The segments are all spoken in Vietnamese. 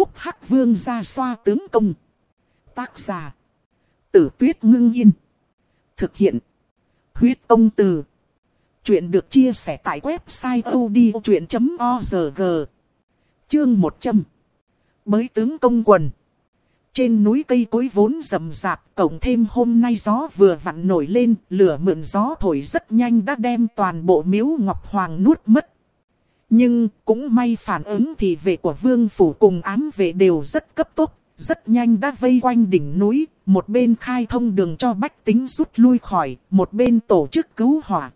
phúc hắc vương ra xoa tướng công. Tác giả. Tử tuyết ngưng yên. Thực hiện. Huyết ông từ. Chuyện được chia sẻ tại website odchuyện.org. Chương 100. Bới tướng công quần. Trên núi cây cối vốn rậm rạp, cộng thêm hôm nay gió vừa vặn nổi lên, lửa mượn gió thổi rất nhanh đã đem toàn bộ miếu ngọc hoàng nuốt mất. Nhưng cũng may phản ứng thì vệ của vương phủ cùng ám vệ đều rất cấp tốc, rất nhanh đã vây quanh đỉnh núi, một bên khai thông đường cho bách tính rút lui khỏi, một bên tổ chức cứu hỏa.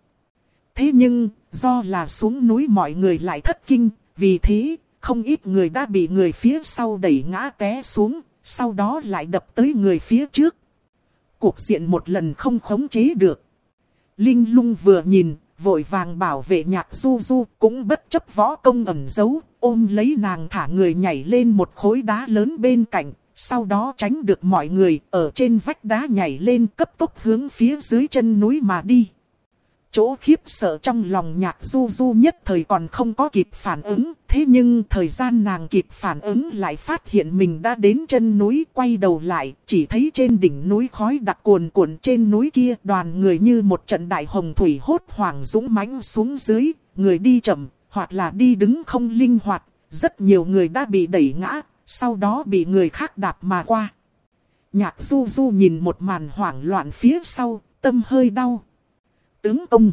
Thế nhưng, do là xuống núi mọi người lại thất kinh, vì thế, không ít người đã bị người phía sau đẩy ngã té xuống, sau đó lại đập tới người phía trước. Cuộc diện một lần không khống chế được. Linh lung vừa nhìn, vội vàng bảo vệ nhạc du du, cũng bất chấp võ công ẩn giấu, ôm lấy nàng thả người nhảy lên một khối đá lớn bên cạnh, sau đó tránh được mọi người ở trên vách đá nhảy lên cấp tốc hướng phía dưới chân núi mà đi. Chỗ khiếp sợ trong lòng nhạc du du nhất thời còn không có kịp phản ứng, thế nhưng thời gian nàng kịp phản ứng lại phát hiện mình đã đến chân núi quay đầu lại, chỉ thấy trên đỉnh núi khói đặc cuồn cuộn trên núi kia đoàn người như một trận đại hồng thủy hốt hoảng dũng mãnh xuống dưới, người đi chậm, hoặc là đi đứng không linh hoạt, rất nhiều người đã bị đẩy ngã, sau đó bị người khác đạp mà qua. Nhạc du du nhìn một màn hoảng loạn phía sau, tâm hơi đau tướng công.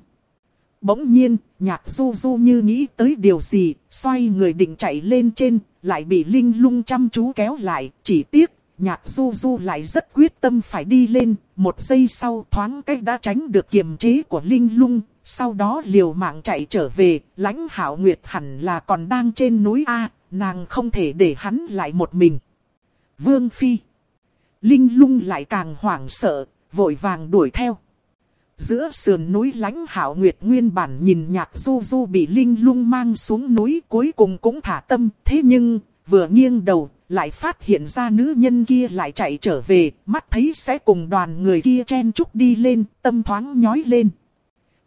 Bỗng nhiên, nhạc du du như nghĩ tới điều gì, xoay người định chạy lên trên, lại bị Linh lung chăm chú kéo lại, chỉ tiếc, nhạc du du lại rất quyết tâm phải đi lên, một giây sau thoáng cách đã tránh được kiềm chế của Linh lung, sau đó liều mạng chạy trở về, lãnh hảo nguyệt hẳn là còn đang trên núi A, nàng không thể để hắn lại một mình. Vương Phi Linh lung lại càng hoảng sợ, vội vàng đuổi theo. Giữa sườn núi lánh hảo nguyệt nguyên bản nhìn nhạc du du bị linh lung mang xuống núi cuối cùng cũng thả tâm. Thế nhưng, vừa nghiêng đầu, lại phát hiện ra nữ nhân kia lại chạy trở về, mắt thấy sẽ cùng đoàn người kia chen chúc đi lên, tâm thoáng nhói lên.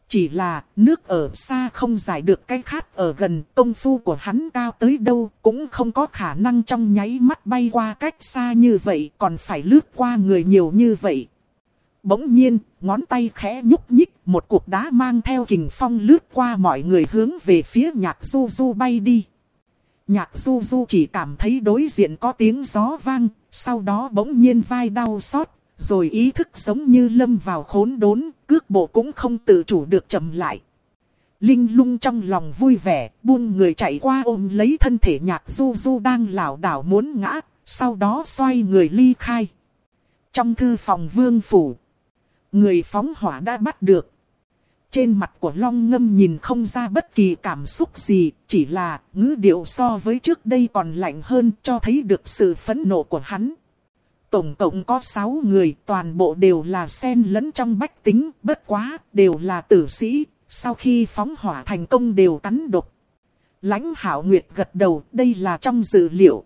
Chỉ là, nước ở xa không giải được cái khát ở gần, công phu của hắn cao tới đâu, cũng không có khả năng trong nháy mắt bay qua cách xa như vậy, còn phải lướt qua người nhiều như vậy. Bỗng nhiên, ngón tay khẽ nhúc nhích, một cục đá mang theo kình phong lướt qua mọi người hướng về phía nhạc du du bay đi. Nhạc du du chỉ cảm thấy đối diện có tiếng gió vang, sau đó bỗng nhiên vai đau xót, rồi ý thức giống như lâm vào khốn đốn, cước bộ cũng không tự chủ được chậm lại. Linh lung trong lòng vui vẻ, buông người chạy qua ôm lấy thân thể nhạc du du đang lảo đảo muốn ngã, sau đó xoay người ly khai. Trong thư phòng vương phủ, Người phóng hỏa đã bắt được. Trên mặt của Long Ngâm nhìn không ra bất kỳ cảm xúc gì, chỉ là ngữ điệu so với trước đây còn lạnh hơn cho thấy được sự phẫn nộ của hắn. Tổng cộng có 6 người, toàn bộ đều là sen lẫn trong bách tính, bất quá, đều là tử sĩ, sau khi phóng hỏa thành công đều cắn độc. Lãnh Hảo Nguyệt gật đầu, đây là trong dự liệu.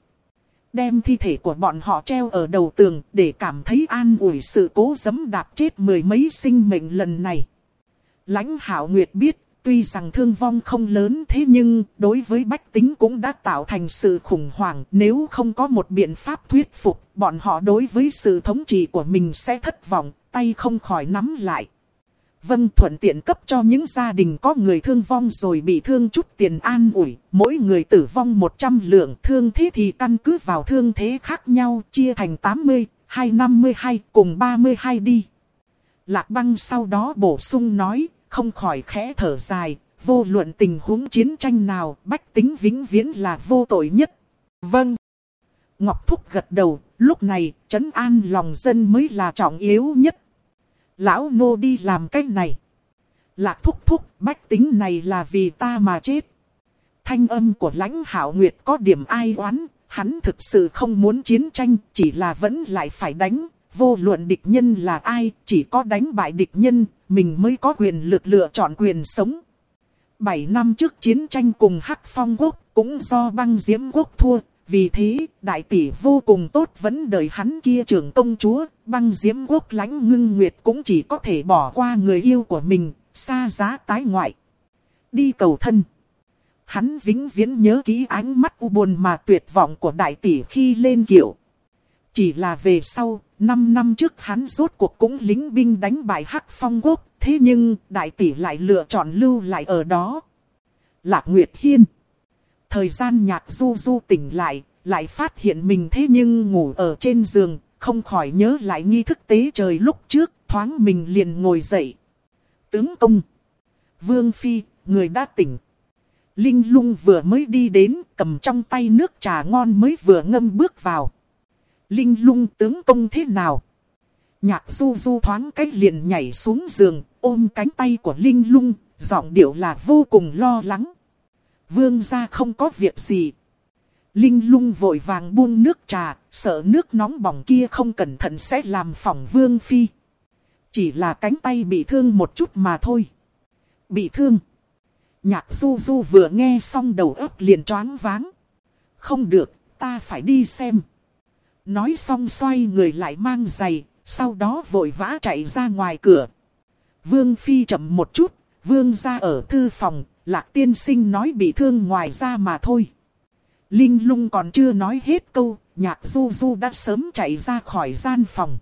Đem thi thể của bọn họ treo ở đầu tường để cảm thấy an ủi sự cố dấm đạp chết mười mấy sinh mệnh lần này. Lãnh Hảo Nguyệt biết, tuy rằng thương vong không lớn thế nhưng đối với bách tính cũng đã tạo thành sự khủng hoảng. Nếu không có một biện pháp thuyết phục, bọn họ đối với sự thống trị của mình sẽ thất vọng, tay không khỏi nắm lại. Vâng thuận tiện cấp cho những gia đình có người thương vong rồi bị thương chút tiền an ủi. Mỗi người tử vong 100 lượng thương thế thì căn cứ vào thương thế khác nhau chia thành 80, 252 cùng 32 đi. Lạc băng sau đó bổ sung nói, không khỏi khẽ thở dài, vô luận tình huống chiến tranh nào, bách tính vĩnh viễn là vô tội nhất. Vâng. Ngọc Thúc gật đầu, lúc này, trấn an lòng dân mới là trọng yếu nhất lão nô đi làm cái này. Lạc thúc thúc, bách tính này là vì ta mà chết. Thanh âm của lãnh hảo nguyệt có điểm ai oán, hắn thực sự không muốn chiến tranh, chỉ là vẫn lại phải đánh. Vô luận địch nhân là ai, chỉ có đánh bại địch nhân, mình mới có quyền lực lựa chọn quyền sống. Bảy năm trước chiến tranh cùng Hắc Phong Quốc, cũng do băng diễm quốc thua, vì thế, đại tỷ vô cùng tốt vẫn đợi hắn kia trưởng công chúa, băng diễm quốc lãnh ngưng nguyệt cũng chỉ có thể bỏ qua người yêu của mình, xa giá tái ngoại. Đi cầu thân. hắn vĩnh viễn nhớ kỹ ánh mắt u buồn mà tuyệt vọng của đại tỷ khi lên kiệu. Chỉ là về sau, 5 năm trước hắn rốt cuộc cũng lính binh đánh bại Hắc Phong Quốc, thế nhưng đại tỷ lại lựa chọn lưu lại ở đó. Lạc Nguyệt Hiên Thời gian nhạc du du tỉnh lại, lại phát hiện mình thế nhưng ngủ ở trên giường, không khỏi nhớ lại nghi thức tế trời lúc trước, thoáng mình liền ngồi dậy. Tướng công Vương Phi, người đã tỉnh. Linh lung vừa mới đi đến, cầm trong tay nước trà ngon mới vừa ngâm bước vào. Linh lung tướng công thế nào? Nhạc du du thoáng cách liền nhảy xuống giường, ôm cánh tay của Linh lung, giọng điệu là vô cùng lo lắng. Vương gia không có việc gì. Linh lung vội vàng buông nước trà, sợ nước nóng bỏng kia không cẩn thận sẽ làm phỏng vương phi. Chỉ là cánh tay bị thương một chút mà thôi. Bị thương. Nhạc du du vừa nghe xong đầu óc liền choáng váng. Không được, ta phải đi xem. Nói xong xoay người lại mang giày, sau đó vội vã chạy ra ngoài cửa. Vương Phi chậm một chút, Vương ra ở thư phòng, Lạc tiên sinh nói bị thương ngoài ra mà thôi. Linh lung còn chưa nói hết câu, nhạc du du đã sớm chạy ra khỏi gian phòng.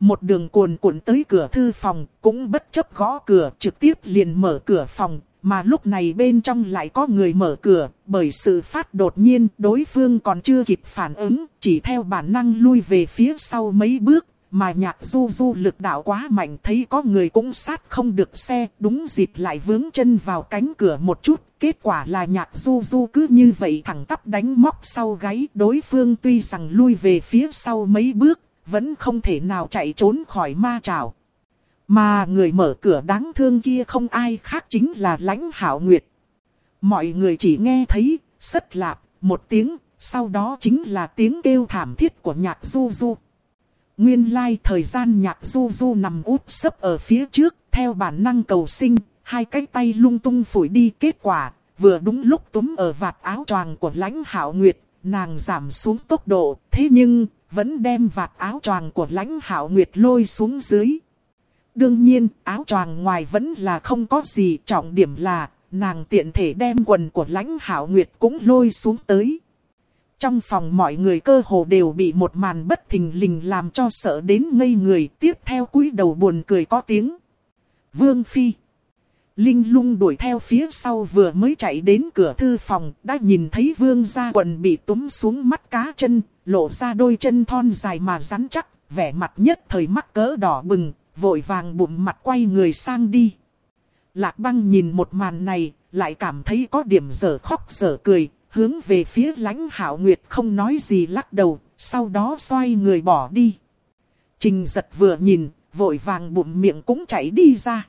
Một đường cuồn cuộn tới cửa thư phòng, cũng bất chấp gõ cửa, trực tiếp liền mở cửa phòng, mà lúc này bên trong lại có người mở cửa, bởi sự phát đột nhiên đối phương còn chưa kịp phản ứng, chỉ theo bản năng lui về phía sau mấy bước, mà nhạc du du lực đạo quá mạnh thấy có người cũng sát không được xe, đúng dịp lại vướng chân vào cánh cửa một chút. Kết quả là nhạc du du cứ như vậy thẳng tắp đánh móc sau gáy đối phương tuy rằng lui về phía sau mấy bước, vẫn không thể nào chạy trốn khỏi ma trào. Mà người mở cửa đáng thương kia không ai khác chính là lãnh hảo nguyệt. Mọi người chỉ nghe thấy, rất lạp, một tiếng, sau đó chính là tiếng kêu thảm thiết của nhạc du du. Nguyên lai thời gian nhạc du du nằm úp sấp ở phía trước, theo bản năng cầu sinh, hai cái tay lung tung phủi đi kết quả, vừa đúng lúc túm ở vạt áo choàng của lãnh hảo nguyệt, nàng giảm xuống tốc độ, thế nhưng, vẫn đem vạt áo choàng của lãnh hảo nguyệt lôi xuống dưới. Đương nhiên, áo choàng ngoài vẫn là không có gì, trọng điểm là, nàng tiện thể đem quần của lãnh hảo nguyệt cũng lôi xuống tới. Trong phòng mọi người cơ hồ đều bị một màn bất thình lình làm cho sợ đến ngây người. Tiếp theo cúi đầu buồn cười có tiếng. Vương Phi. Linh lung đuổi theo phía sau vừa mới chạy đến cửa thư phòng. Đã nhìn thấy vương gia quần bị túm xuống mắt cá chân. Lộ ra đôi chân thon dài mà rắn chắc. Vẻ mặt nhất thời mắc cỡ đỏ bừng. Vội vàng bụng mặt quay người sang đi. Lạc băng nhìn một màn này. Lại cảm thấy có điểm dở khóc dở cười hướng về phía lãnh hạo nguyệt không nói gì lắc đầu, sau đó xoay người bỏ đi. Trình giật vừa nhìn, vội vàng bụng miệng cũng chảy đi ra.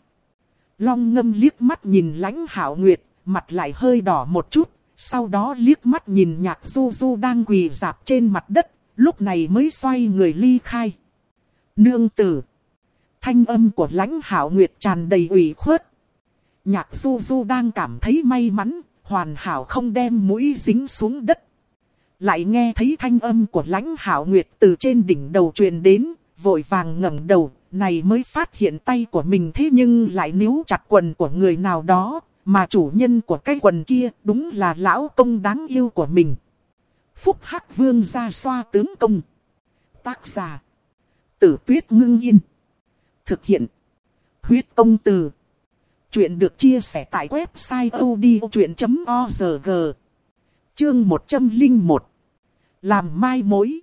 Long ngâm liếc mắt nhìn lãnh hạo nguyệt, mặt lại hơi đỏ một chút, sau đó liếc mắt nhìn nhạc du du đang quỳ dạp trên mặt đất, lúc này mới xoay người ly khai. Nương tử. Thanh âm của lãnh hảo nguyệt tràn đầy ủy khuất. Nhạc du du đang cảm thấy may mắn, hoàn hảo không đem mũi dính xuống đất. Lại nghe thấy thanh âm của lãnh hảo nguyệt từ trên đỉnh đầu truyền đến, vội vàng ngẩng đầu, này mới phát hiện tay của mình thế nhưng lại níu chặt quần của người nào đó, mà chủ nhân của cái quần kia đúng là lão công đáng yêu của mình. Phúc Hắc Vương ra xoa tướng công. Tác giả. Tử tuyết ngưng yên. Thực hiện. Huyết công từ. Chuyện được chia sẻ tại website odchuyện.org Chương 101 Làm mai mối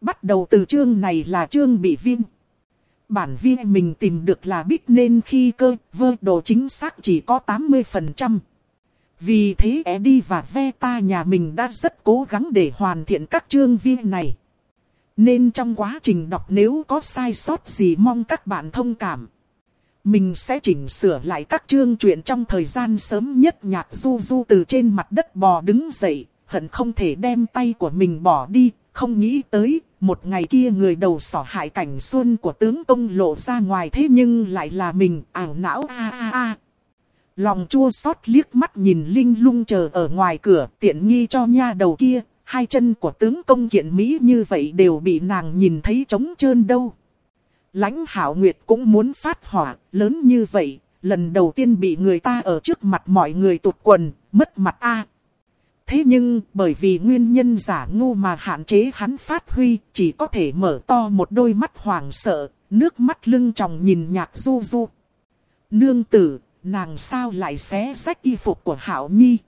Bắt đầu từ chương này là chương bị viêm. Bản viên mình tìm được là biết nên khi cơ, vơ, đồ chính xác chỉ có 80%. Vì thế, Eddie và Veta nhà mình đã rất cố gắng để hoàn thiện các chương viên này. Nên trong quá trình đọc nếu có sai sót gì mong các bạn thông cảm. Mình sẽ chỉnh sửa lại các chương truyện trong thời gian sớm nhất. Nhạc du du từ trên mặt đất bò đứng dậy, hận không thể đem tay của mình bỏ đi, không nghĩ tới, một ngày kia người đầu sỏ hại cảnh xuân của tướng công lộ ra ngoài thế nhưng lại là mình, ảo não a a a. Lòng chua xót liếc mắt nhìn Linh lung chờ ở ngoài cửa tiện nghi cho nha đầu kia, hai chân của tướng công kiện Mỹ như vậy đều bị nàng nhìn thấy trống trơn đâu lãnh hảo nguyệt cũng muốn phát hỏa, lớn như vậy, lần đầu tiên bị người ta ở trước mặt mọi người tụt quần, mất mặt a. Thế nhưng, bởi vì nguyên nhân giả ngu mà hạn chế hắn phát huy, chỉ có thể mở to một đôi mắt hoảng sợ, nước mắt lưng tròng nhìn nhạc du du. Nương tử, nàng sao lại xé rách y phục của Hảo Nhi?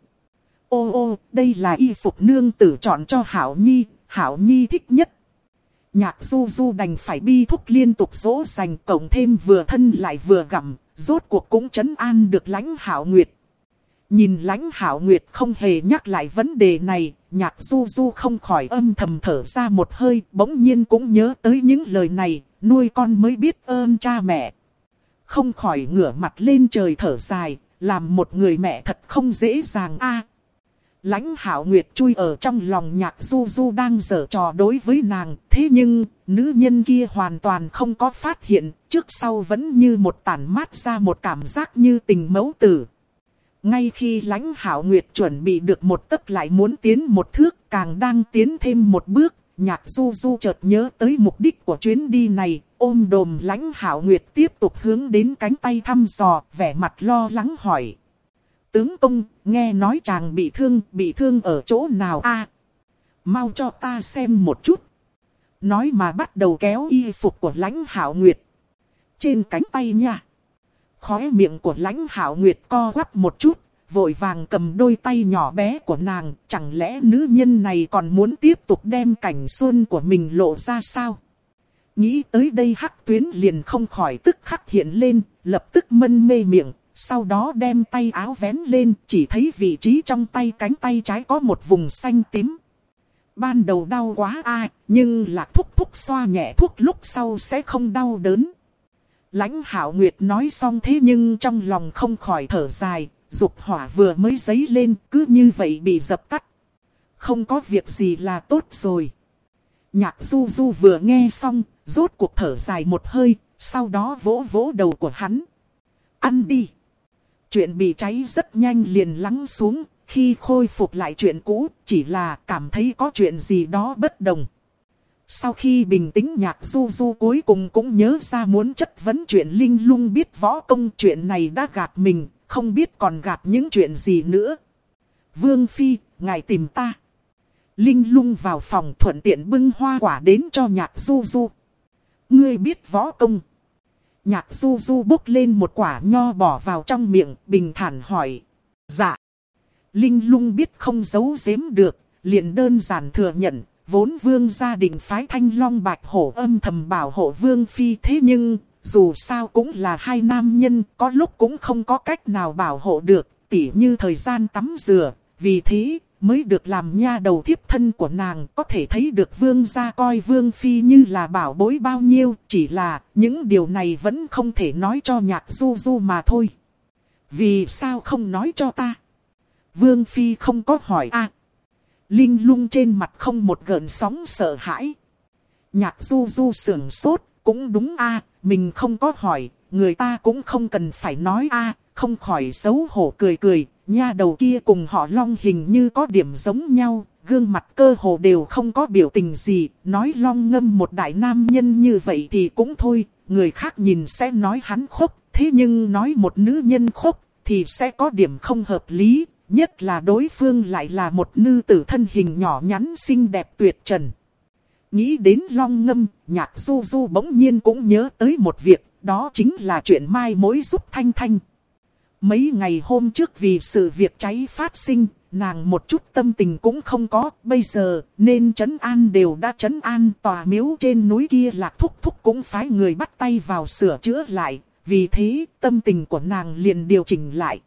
Ô ô, đây là y phục nương tử chọn cho Hảo Nhi, Hảo Nhi thích nhất. Nhạc du du đành phải bi thúc liên tục dỗ dành cộng thêm vừa thân lại vừa gặm, rốt cuộc cũng chấn an được lãnh Hảo Nguyệt. Nhìn lãnh hảo nguyệt không hề nhắc lại vấn đề này, nhạc du du không khỏi âm thầm thở ra một hơi, bỗng nhiên cũng nhớ tới những lời này, nuôi con mới biết ơn cha mẹ. Không khỏi ngửa mặt lên trời thở dài, làm một người mẹ thật không dễ dàng a lãnh hảo nguyệt chui ở trong lòng nhạc du du đang dở trò đối với nàng, thế nhưng, nữ nhân kia hoàn toàn không có phát hiện, trước sau vẫn như một tản mát ra một cảm giác như tình mẫu tử. Ngay khi lãnh hảo nguyệt chuẩn bị được một tấc lại muốn tiến một thước, càng đang tiến thêm một bước, nhạc du du chợt nhớ tới mục đích của chuyến đi này, ôm đồm lãnh hảo nguyệt tiếp tục hướng đến cánh tay thăm dò, vẻ mặt lo lắng hỏi. Tướng công, nghe nói chàng bị thương, bị thương ở chỗ nào a Mau cho ta xem một chút. Nói mà bắt đầu kéo y phục của lãnh hảo nguyệt. Trên cánh tay nha. Khóe miệng của lãnh hảo nguyệt co quắp một chút, vội vàng cầm đôi tay nhỏ bé của nàng, chẳng lẽ nữ nhân này còn muốn tiếp tục đem cảnh xuân của mình lộ ra sao? Nghĩ tới đây hắc tuyến liền không khỏi tức khắc hiện lên, lập tức mân mê miệng, sau đó đem tay áo vén lên, chỉ thấy vị trí trong tay cánh tay trái có một vùng xanh tím. Ban đầu đau quá ai, nhưng lạc thúc thúc xoa nhẹ thuốc lúc sau sẽ không đau đớn. Lãnh hảo nguyệt nói xong thế nhưng trong lòng không khỏi thở dài, dục hỏa vừa mới dấy lên cứ như vậy bị dập tắt. Không có việc gì là tốt rồi. Nhạc du du vừa nghe xong, rốt cuộc thở dài một hơi, sau đó vỗ vỗ đầu của hắn. Ăn đi. Chuyện bị cháy rất nhanh liền lắng xuống, khi khôi phục lại chuyện cũ, chỉ là cảm thấy có chuyện gì đó bất đồng. Sau khi bình tĩnh nhạc du du cuối cùng cũng nhớ ra muốn chất vấn chuyện Linh lung biết võ công chuyện này đã gạt mình, không biết còn gạt những chuyện gì nữa. Vương Phi, ngài tìm ta. Linh lung vào phòng thuận tiện bưng hoa quả đến cho nhạc du du. Ngươi biết võ công. Nhạc du du bốc lên một quả nho bỏ vào trong miệng, bình thản hỏi. Dạ. Linh lung biết không giấu giếm được, liền đơn giản thừa nhận, vốn vương gia đình phái thanh long bạch hổ âm thầm bảo hộ vương phi thế nhưng, dù sao cũng là hai nam nhân, có lúc cũng không có cách nào bảo hộ được, tỉ như thời gian tắm rửa, vì thế mới được làm nha đầu thiếp thân của nàng, có thể thấy được vương gia coi vương phi như là bảo bối bao nhiêu, chỉ là những điều này vẫn không thể nói cho nhạc du du mà thôi. Vì sao không nói cho ta? Vương phi không có hỏi a Linh lung trên mặt không một gợn sóng sợ hãi. Nhạc du du sưởng sốt, cũng đúng a mình không có hỏi, người ta cũng không cần phải nói a không khỏi xấu hổ cười cười, nha đầu kia cùng họ long hình như có điểm giống nhau, gương mặt cơ hồ đều không có biểu tình gì, nói long ngâm một đại nam nhân như vậy thì cũng thôi, người khác nhìn sẽ nói hắn khốc, thế nhưng nói một nữ nhân khốc thì sẽ có điểm không hợp lý, nhất là đối phương lại là một nữ tử thân hình nhỏ nhắn xinh đẹp tuyệt trần. Nghĩ đến long ngâm, nhạc du du bỗng nhiên cũng nhớ tới một việc, đó chính là chuyện mai mối giúp Thanh Thanh. Mấy ngày hôm trước vì sự việc cháy phát sinh, nàng một chút tâm tình cũng không có, bây giờ nên trấn an đều đã trấn an tòa miếu trên núi kia lạc thúc thúc cũng phái người bắt tay vào sửa chữa lại, vì thế tâm tình của nàng liền điều chỉnh lại.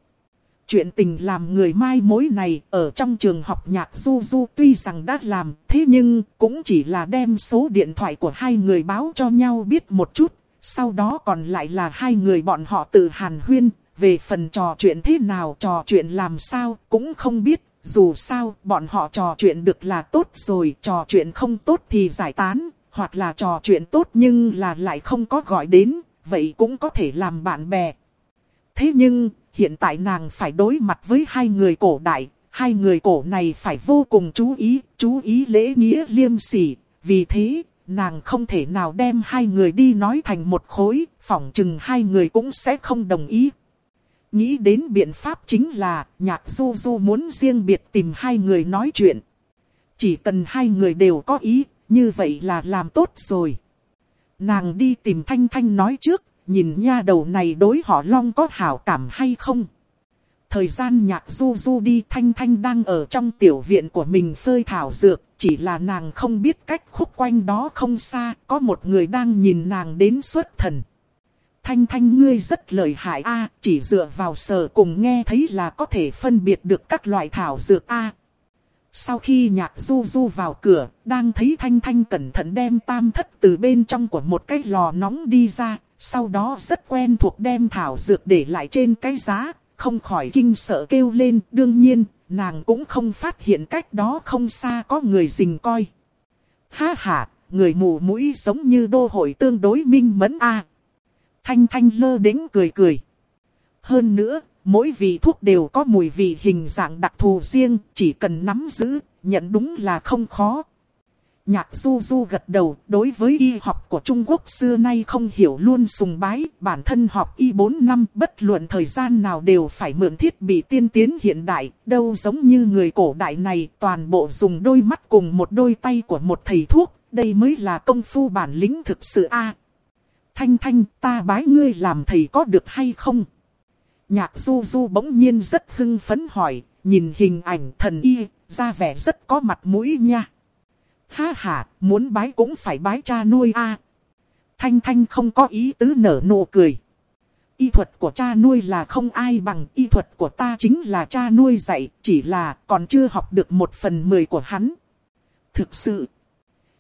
Chuyện tình làm người mai mối này ở trong trường học nhạc du du tuy rằng đã làm, thế nhưng cũng chỉ là đem số điện thoại của hai người báo cho nhau biết một chút. Sau đó còn lại là hai người bọn họ tự hàn huyên, về phần trò chuyện thế nào trò chuyện làm sao cũng không biết. Dù sao bọn họ trò chuyện được là tốt rồi, trò chuyện không tốt thì giải tán, hoặc là trò chuyện tốt nhưng là lại không có gọi đến, vậy cũng có thể làm bạn bè. Thế nhưng, hiện tại nàng phải đối mặt với hai người cổ đại, hai người cổ này phải vô cùng chú ý, chú ý lễ nghĩa liêm sỉ, vì thế, nàng không thể nào đem hai người đi nói thành một khối, phỏng chừng hai người cũng sẽ không đồng ý. Nghĩ đến biện pháp chính là nhạc du du muốn riêng biệt tìm hai người nói chuyện. Chỉ cần hai người đều có ý, như vậy là làm tốt rồi. Nàng đi tìm Thanh Thanh nói trước, nhìn nha đầu này đối họ long có hảo cảm hay không. Thời gian nhạc du du đi Thanh Thanh đang ở trong tiểu viện của mình phơi thảo dược, chỉ là nàng không biết cách khúc quanh đó không xa, có một người đang nhìn nàng đến xuất thần. Thanh Thanh ngươi rất lợi hại a, chỉ dựa vào sở cùng nghe thấy là có thể phân biệt được các loại thảo dược a. Sau khi nhạc du du vào cửa, đang thấy Thanh Thanh cẩn thận đem tam thất từ bên trong của một cái lò nóng đi ra, sau đó rất quen thuộc đem thảo dược để lại trên cái giá, không khỏi kinh sợ kêu lên, đương nhiên, nàng cũng không phát hiện cách đó không xa có người rình coi. Ha ha, người mù mũi giống như đô hội tương đối minh mẫn a. Thanh Thanh lơ đến cười cười. Hơn nữa, mỗi vị thuốc đều có mùi vị hình dạng đặc thù riêng, chỉ cần nắm giữ, nhận đúng là không khó. Nhạc du du gật đầu, đối với y học của Trung Quốc xưa nay không hiểu luôn sùng bái, bản thân học y 4 năm, bất luận thời gian nào đều phải mượn thiết bị tiên tiến hiện đại, đâu giống như người cổ đại này, toàn bộ dùng đôi mắt cùng một đôi tay của một thầy thuốc, đây mới là công phu bản lĩnh thực sự a. Thanh Thanh, ta bái ngươi làm thầy có được hay không? Nhạc du du bỗng nhiên rất hưng phấn hỏi, nhìn hình ảnh thần y, ra vẻ rất có mặt mũi nha. Ha ha, muốn bái cũng phải bái cha nuôi a. Thanh Thanh không có ý tứ nở nụ cười. Y thuật của cha nuôi là không ai bằng y thuật của ta chính là cha nuôi dạy, chỉ là còn chưa học được một phần mười của hắn. Thực sự,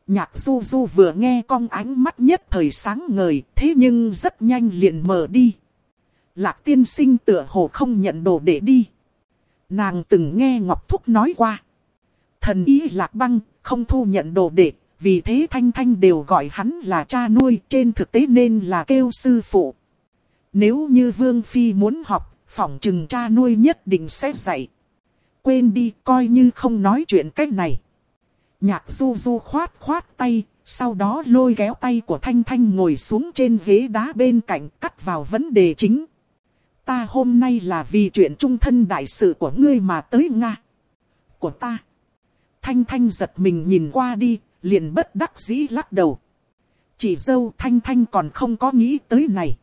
nhạc du du vừa nghe con ánh mắt nhất thời sáng ngời, thế nhưng rất nhanh liền mở đi. Lạc tiên sinh tựa hồ không nhận đồ để đi. Nàng từng nghe Ngọc Thúc nói qua. Thần ý lạc băng, không thu nhận đồ đệ, vì thế Thanh Thanh đều gọi hắn là cha nuôi, trên thực tế nên là kêu sư phụ. Nếu như Vương Phi muốn học, phỏng chừng cha nuôi nhất định sẽ dạy. Quên đi, coi như không nói chuyện cách này. Nhạc du du khoát khoát tay, sau đó lôi kéo tay của Thanh Thanh ngồi xuống trên ghế đá bên cạnh cắt vào vấn đề chính. Ta hôm nay là vì chuyện trung thân đại sự của ngươi mà tới Nga. Của ta. Thanh Thanh giật mình nhìn qua đi, liền bất đắc dĩ lắc đầu. Chỉ dâu Thanh Thanh còn không có nghĩ tới này.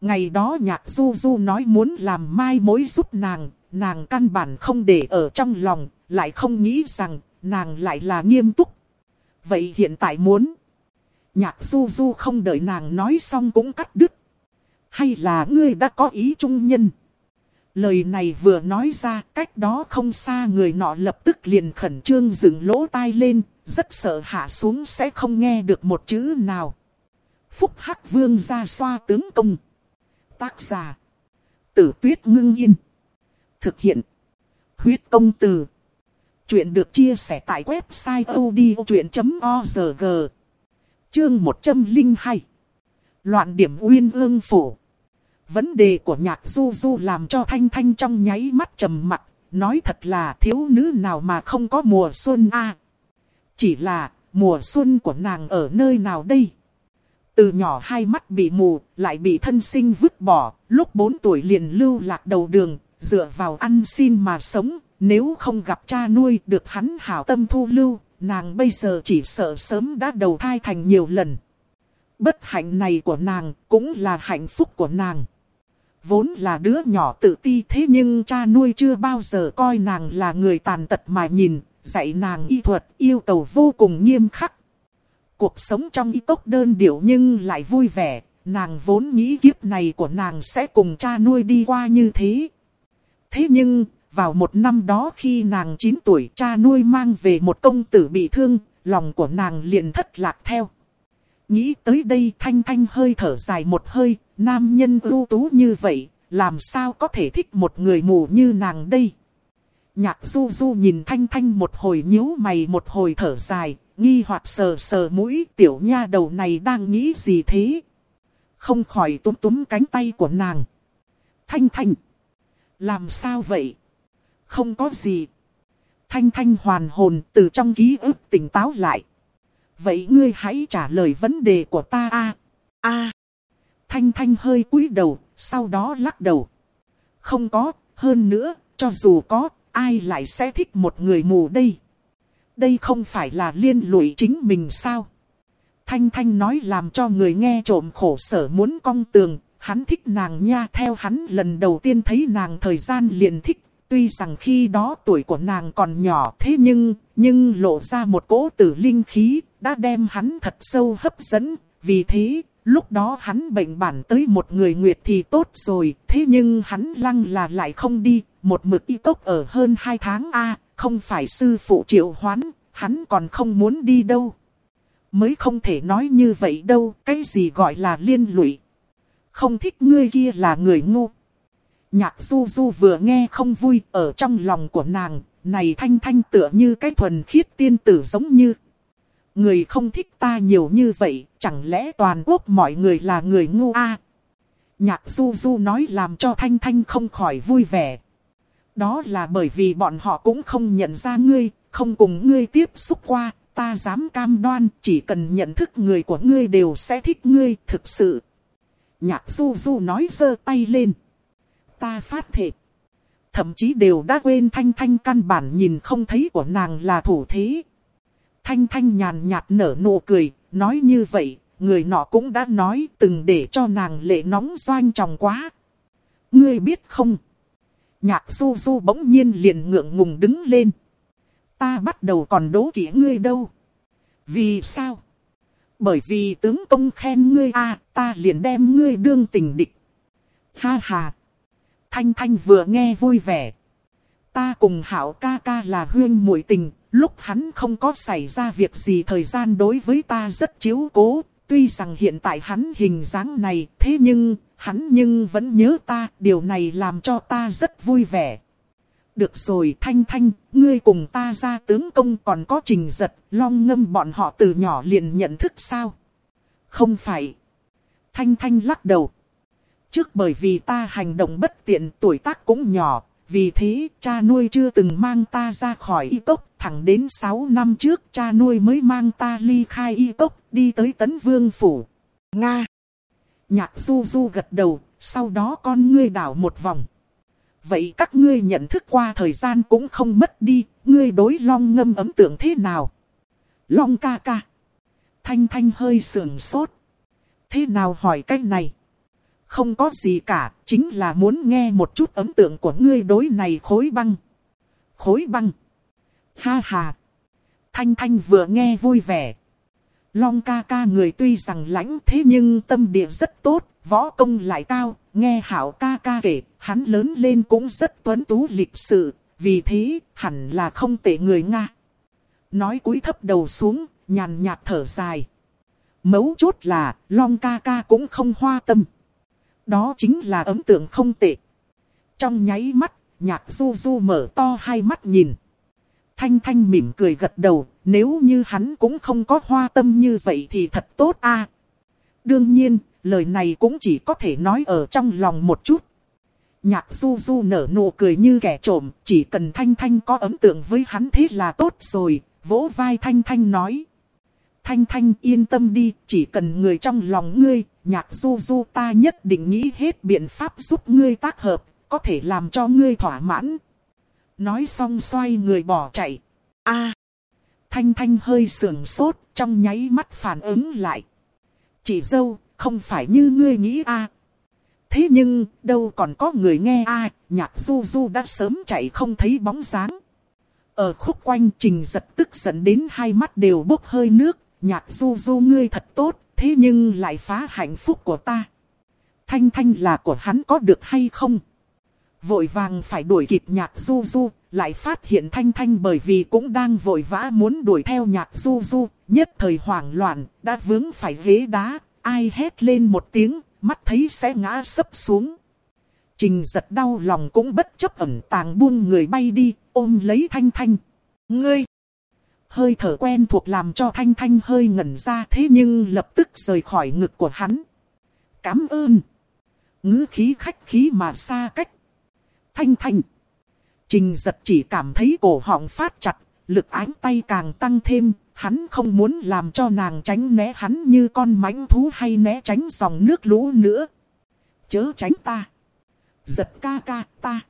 Ngày đó nhạc du du nói muốn làm mai mối giúp nàng, nàng căn bản không để ở trong lòng, lại không nghĩ rằng nàng lại là nghiêm túc. Vậy hiện tại muốn. Nhạc du du không đợi nàng nói xong cũng cắt đứt. Hay là ngươi đã có ý trung nhân? Lời này vừa nói ra, cách đó không xa người nọ lập tức liền khẩn trương dựng lỗ tai lên, rất sợ hạ xuống sẽ không nghe được một chữ nào. Phúc Hắc Vương ra xoa tướng công. Tác giả. Tử tuyết ngưng yên. Thực hiện. Huyết công từ. Chuyện được chia sẻ tại website odchuyện.org. Chương 102. Loạn điểm uyên ương phủ. Vấn đề của nhạc du du làm cho Thanh Thanh trong nháy mắt trầm mặt, nói thật là thiếu nữ nào mà không có mùa xuân a Chỉ là, mùa xuân của nàng ở nơi nào đây? Từ nhỏ hai mắt bị mù, lại bị thân sinh vứt bỏ, lúc 4 tuổi liền lưu lạc đầu đường, dựa vào ăn xin mà sống, nếu không gặp cha nuôi được hắn hảo tâm thu lưu, nàng bây giờ chỉ sợ sớm đã đầu thai thành nhiều lần. Bất hạnh này của nàng cũng là hạnh phúc của nàng vốn là đứa nhỏ tự ti thế nhưng cha nuôi chưa bao giờ coi nàng là người tàn tật mà nhìn, dạy nàng y thuật yêu cầu vô cùng nghiêm khắc. Cuộc sống trong y tốc đơn điệu nhưng lại vui vẻ, nàng vốn nghĩ kiếp này của nàng sẽ cùng cha nuôi đi qua như thế. Thế nhưng, vào một năm đó khi nàng 9 tuổi cha nuôi mang về một công tử bị thương, lòng của nàng liền thất lạc theo. Nghĩ tới đây Thanh Thanh hơi thở dài một hơi, nam nhân ưu tú như vậy, làm sao có thể thích một người mù như nàng đây? Nhạc du du nhìn Thanh Thanh một hồi nhíu mày một hồi thở dài, nghi hoặc sờ sờ mũi tiểu nha đầu này đang nghĩ gì thế? Không khỏi túm túm cánh tay của nàng. Thanh Thanh! Làm sao vậy? Không có gì. Thanh Thanh hoàn hồn từ trong ký ức tỉnh táo lại. Vậy ngươi hãy trả lời vấn đề của ta a a Thanh Thanh hơi cúi đầu, sau đó lắc đầu. Không có, hơn nữa, cho dù có, ai lại sẽ thích một người mù đây? Đây không phải là liên lụy chính mình sao? Thanh Thanh nói làm cho người nghe trộm khổ sở muốn cong tường, hắn thích nàng nha theo hắn lần đầu tiên thấy nàng thời gian liền thích. Tuy rằng khi đó tuổi của nàng còn nhỏ thế nhưng, nhưng lộ ra một cỗ tử linh khí, đã đem hắn thật sâu hấp dẫn. Vì thế, lúc đó hắn bệnh bản tới một người nguyệt thì tốt rồi, thế nhưng hắn lăng là lại không đi, một mực y tốc ở hơn hai tháng a không phải sư phụ triệu hoán, hắn còn không muốn đi đâu. Mới không thể nói như vậy đâu, cái gì gọi là liên lụy. Không thích ngươi kia là người ngu. Nhạc du du vừa nghe không vui ở trong lòng của nàng, này thanh thanh tựa như cái thuần khiết tiên tử giống như. Người không thích ta nhiều như vậy, chẳng lẽ toàn quốc mọi người là người ngu a? Nhạc du du nói làm cho thanh thanh không khỏi vui vẻ. Đó là bởi vì bọn họ cũng không nhận ra ngươi, không cùng ngươi tiếp xúc qua, ta dám cam đoan, chỉ cần nhận thức người của ngươi đều sẽ thích ngươi, thực sự. Nhạc du du nói giơ tay lên. Ta phát thệ. Thậm chí đều đã quên thanh thanh căn bản nhìn không thấy của nàng là thủ thế. Thanh thanh nhàn nhạt nở nụ cười, nói như vậy, người nọ cũng đã nói từng để cho nàng lệ nóng doanh chồng quá. Ngươi biết không? Nhạc du du bỗng nhiên liền ngượng ngùng đứng lên. Ta bắt đầu còn đố kỹ ngươi đâu. Vì sao? Bởi vì tướng công khen ngươi a ta liền đem ngươi đương tình địch. Ha ha. Thanh Thanh vừa nghe vui vẻ. Ta cùng hảo ca ca là huyên muội tình, lúc hắn không có xảy ra việc gì thời gian đối với ta rất chiếu cố. Tuy rằng hiện tại hắn hình dáng này, thế nhưng, hắn nhưng vẫn nhớ ta, điều này làm cho ta rất vui vẻ. Được rồi Thanh Thanh, ngươi cùng ta ra tướng công còn có trình giật, long ngâm bọn họ từ nhỏ liền nhận thức sao? Không phải. Thanh Thanh lắc đầu. Trước bởi vì ta hành động bất tiện tuổi tác cũng nhỏ, vì thế cha nuôi chưa từng mang ta ra khỏi y cốc. Thẳng đến 6 năm trước cha nuôi mới mang ta ly khai y cốc đi tới tấn vương phủ. Nga. Nhạc du du gật đầu, sau đó con ngươi đảo một vòng. Vậy các ngươi nhận thức qua thời gian cũng không mất đi, ngươi đối long ngâm ấm tưởng thế nào? Long ca ca. Thanh thanh hơi sườn sốt. Thế nào hỏi cách này? Không có gì cả, chính là muốn nghe một chút ấn tượng của ngươi đối này khối băng. Khối băng. Ha ha. Thanh thanh vừa nghe vui vẻ. Long ca ca người tuy rằng lãnh thế nhưng tâm địa rất tốt, võ công lại cao, nghe hảo ca ca kể, hắn lớn lên cũng rất tuấn tú lịch sự, vì thế hẳn là không tệ người Nga. Nói cúi thấp đầu xuống, nhàn nhạt thở dài. Mấu chốt là, Long ca ca cũng không hoa tâm. Đó chính là ấn tượng không tệ. Trong nháy mắt, nhạc du du mở to hai mắt nhìn. Thanh Thanh mỉm cười gật đầu, nếu như hắn cũng không có hoa tâm như vậy thì thật tốt a. Đương nhiên, lời này cũng chỉ có thể nói ở trong lòng một chút. Nhạc du du nở nụ cười như kẻ trộm, chỉ cần Thanh Thanh có ấn tượng với hắn thế là tốt rồi, vỗ vai Thanh Thanh nói. Thanh Thanh yên tâm đi, chỉ cần người trong lòng ngươi, nhạc du du ta nhất định nghĩ hết biện pháp giúp ngươi tác hợp, có thể làm cho ngươi thỏa mãn. Nói xong xoay người bỏ chạy. a Thanh Thanh hơi sườn sốt, trong nháy mắt phản ứng lại. Chị dâu, không phải như ngươi nghĩ a Thế nhưng, đâu còn có người nghe a nhạc du du đã sớm chạy không thấy bóng dáng. Ở khúc quanh trình giật tức giận đến hai mắt đều bốc hơi nước, nhạc du du ngươi thật tốt, thế nhưng lại phá hạnh phúc của ta. Thanh thanh là của hắn có được hay không? Vội vàng phải đuổi kịp nhạc du du, lại phát hiện thanh thanh bởi vì cũng đang vội vã muốn đuổi theo nhạc du du, nhất thời hoảng loạn, đã vướng phải ghế đá, ai hét lên một tiếng, mắt thấy sẽ ngã sấp xuống. Trình giật đau lòng cũng bất chấp ẩn tàng buông người bay đi, ôm lấy thanh thanh. Ngươi! Hơi thở quen thuộc làm cho thanh thanh hơi ngẩn ra thế nhưng lập tức rời khỏi ngực của hắn. Cám ơn! ngữ khí khách khí mà xa cách. Thanh thanh! Trình giật chỉ cảm thấy cổ họng phát chặt, lực ánh tay càng tăng thêm, hắn không muốn làm cho nàng tránh né hắn như con mãnh thú hay né tránh dòng nước lũ nữa. Chớ tránh ta. Giật ca ca ta.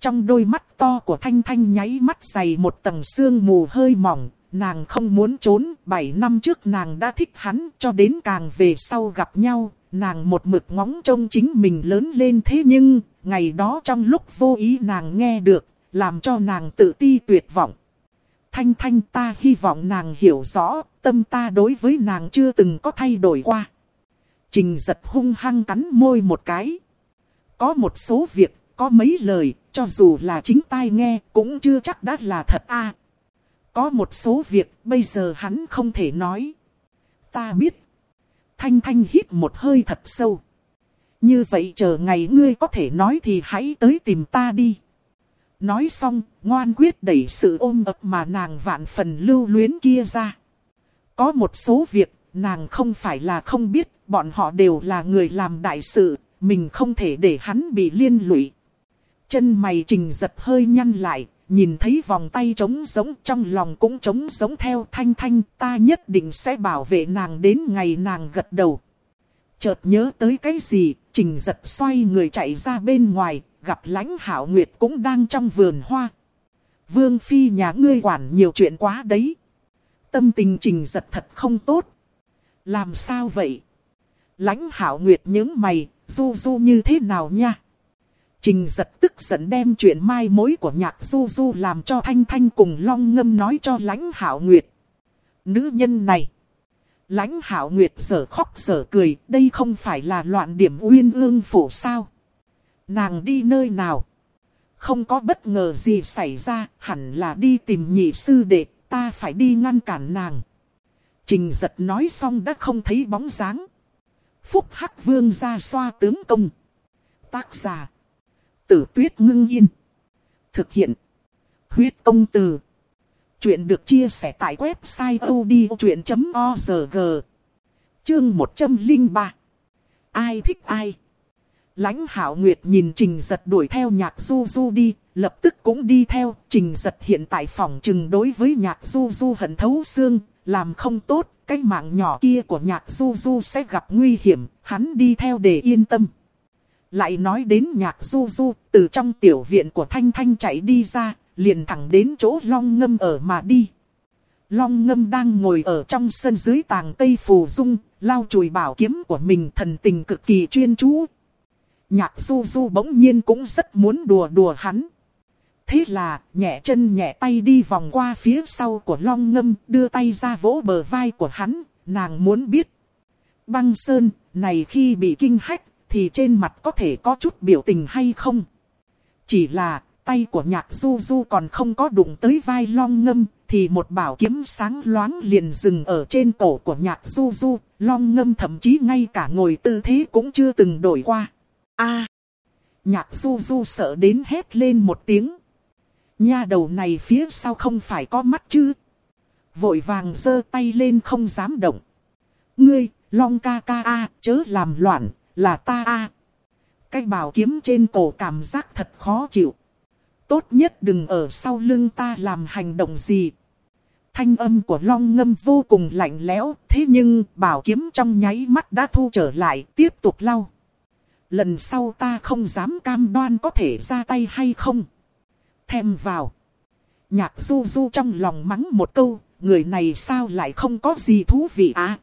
Trong đôi mắt to của Thanh Thanh nháy mắt dày một tầng sương mù hơi mỏng, nàng không muốn trốn. Bảy năm trước nàng đã thích hắn cho đến càng về sau gặp nhau, nàng một mực ngóng trông chính mình lớn lên thế nhưng, ngày đó trong lúc vô ý nàng nghe được, làm cho nàng tự ti tuyệt vọng. Thanh Thanh ta hy vọng nàng hiểu rõ, tâm ta đối với nàng chưa từng có thay đổi qua. Trình giật hung hăng cắn môi một cái. Có một số việc, có mấy lời, cho dù là chính tai nghe, cũng chưa chắc đã là thật a. có một số việc, bây giờ hắn không thể nói. Ta biết. Thanh Thanh hít một hơi thật sâu. Như vậy chờ ngày ngươi có thể nói thì hãy tới tìm ta đi. Nói xong, ngoan quyết đẩy sự ôm ấp mà nàng vạn phần lưu luyến kia ra. Có một số việc, nàng không phải là không biết, bọn họ đều là người làm đại sự, mình không thể để hắn bị liên lụy. Chân mày trình giật hơi nhăn lại, nhìn thấy vòng tay trống giống trong lòng cũng trống giống theo thanh thanh, ta nhất định sẽ bảo vệ nàng đến ngày nàng gật đầu. Chợt nhớ tới cái gì, trình giật xoay người chạy ra bên ngoài, gặp lãnh hảo nguyệt cũng đang trong vườn hoa. Vương Phi nhà ngươi quản nhiều chuyện quá đấy. Tâm tình trình giật thật không tốt. Làm sao vậy? Lãnh hảo nguyệt những mày, du du như thế nào nha? Trình giật tức giận đem chuyện mai mối của nhạc du du làm cho Thanh Thanh cùng long ngâm nói cho lãnh hảo nguyệt. Nữ nhân này. Lãnh hảo nguyệt sở khóc sở cười, đây không phải là loạn điểm uyên ương phủ sao? Nàng đi nơi nào? Không có bất ngờ gì xảy ra, hẳn là đi tìm nhị sư đệ, ta phải đi ngăn cản nàng. Trình giật nói xong đã không thấy bóng dáng. Phúc Hắc Vương ra xoa tướng công. Tác giả. Tử tuyết ngưng yên. Thực hiện. Huyết công từ. Chuyện được chia sẻ tại website odchuyện.org. Chương 103. Ai thích ai? Lãnh hảo nguyệt nhìn trình giật đuổi theo nhạc du du đi, lập tức cũng đi theo. Trình giật hiện tại phòng trừng đối với nhạc du du hận thấu xương, làm không tốt, cái mạng nhỏ kia của nhạc du du sẽ gặp nguy hiểm, hắn đi theo để yên tâm. Lại nói đến nhạc du du, từ trong tiểu viện của Thanh Thanh chạy đi ra, liền thẳng đến chỗ Long Ngâm ở mà đi. Long Ngâm đang ngồi ở trong sân dưới tàng Tây Phù Dung, lao chùi bảo kiếm của mình thần tình cực kỳ chuyên chú. Nhạc du du bỗng nhiên cũng rất muốn đùa đùa hắn. Thế là, nhẹ chân nhẹ tay đi vòng qua phía sau của Long Ngâm, đưa tay ra vỗ bờ vai của hắn, nàng muốn biết. Băng Sơn, này khi bị kinh hách, thì trên mặt có thể có chút biểu tình hay không? Chỉ là, tay của nhạc du du còn không có đụng tới vai long ngâm, thì một bảo kiếm sáng loáng liền dừng ở trên cổ của nhạc du du, long ngâm thậm chí ngay cả ngồi tư thế cũng chưa từng đổi qua. a Nhạc du du sợ đến hét lên một tiếng. Nha đầu này phía sau không phải có mắt chứ? Vội vàng giơ tay lên không dám động. Ngươi, long ca ca a chớ làm loạn, là ta a Cái bảo kiếm trên cổ cảm giác thật khó chịu. Tốt nhất đừng ở sau lưng ta làm hành động gì. Thanh âm của long ngâm vô cùng lạnh lẽo, thế nhưng bảo kiếm trong nháy mắt đã thu trở lại, tiếp tục lau. Lần sau ta không dám cam đoan có thể ra tay hay không. Thèm vào. Nhạc du du trong lòng mắng một câu, người này sao lại không có gì thú vị à?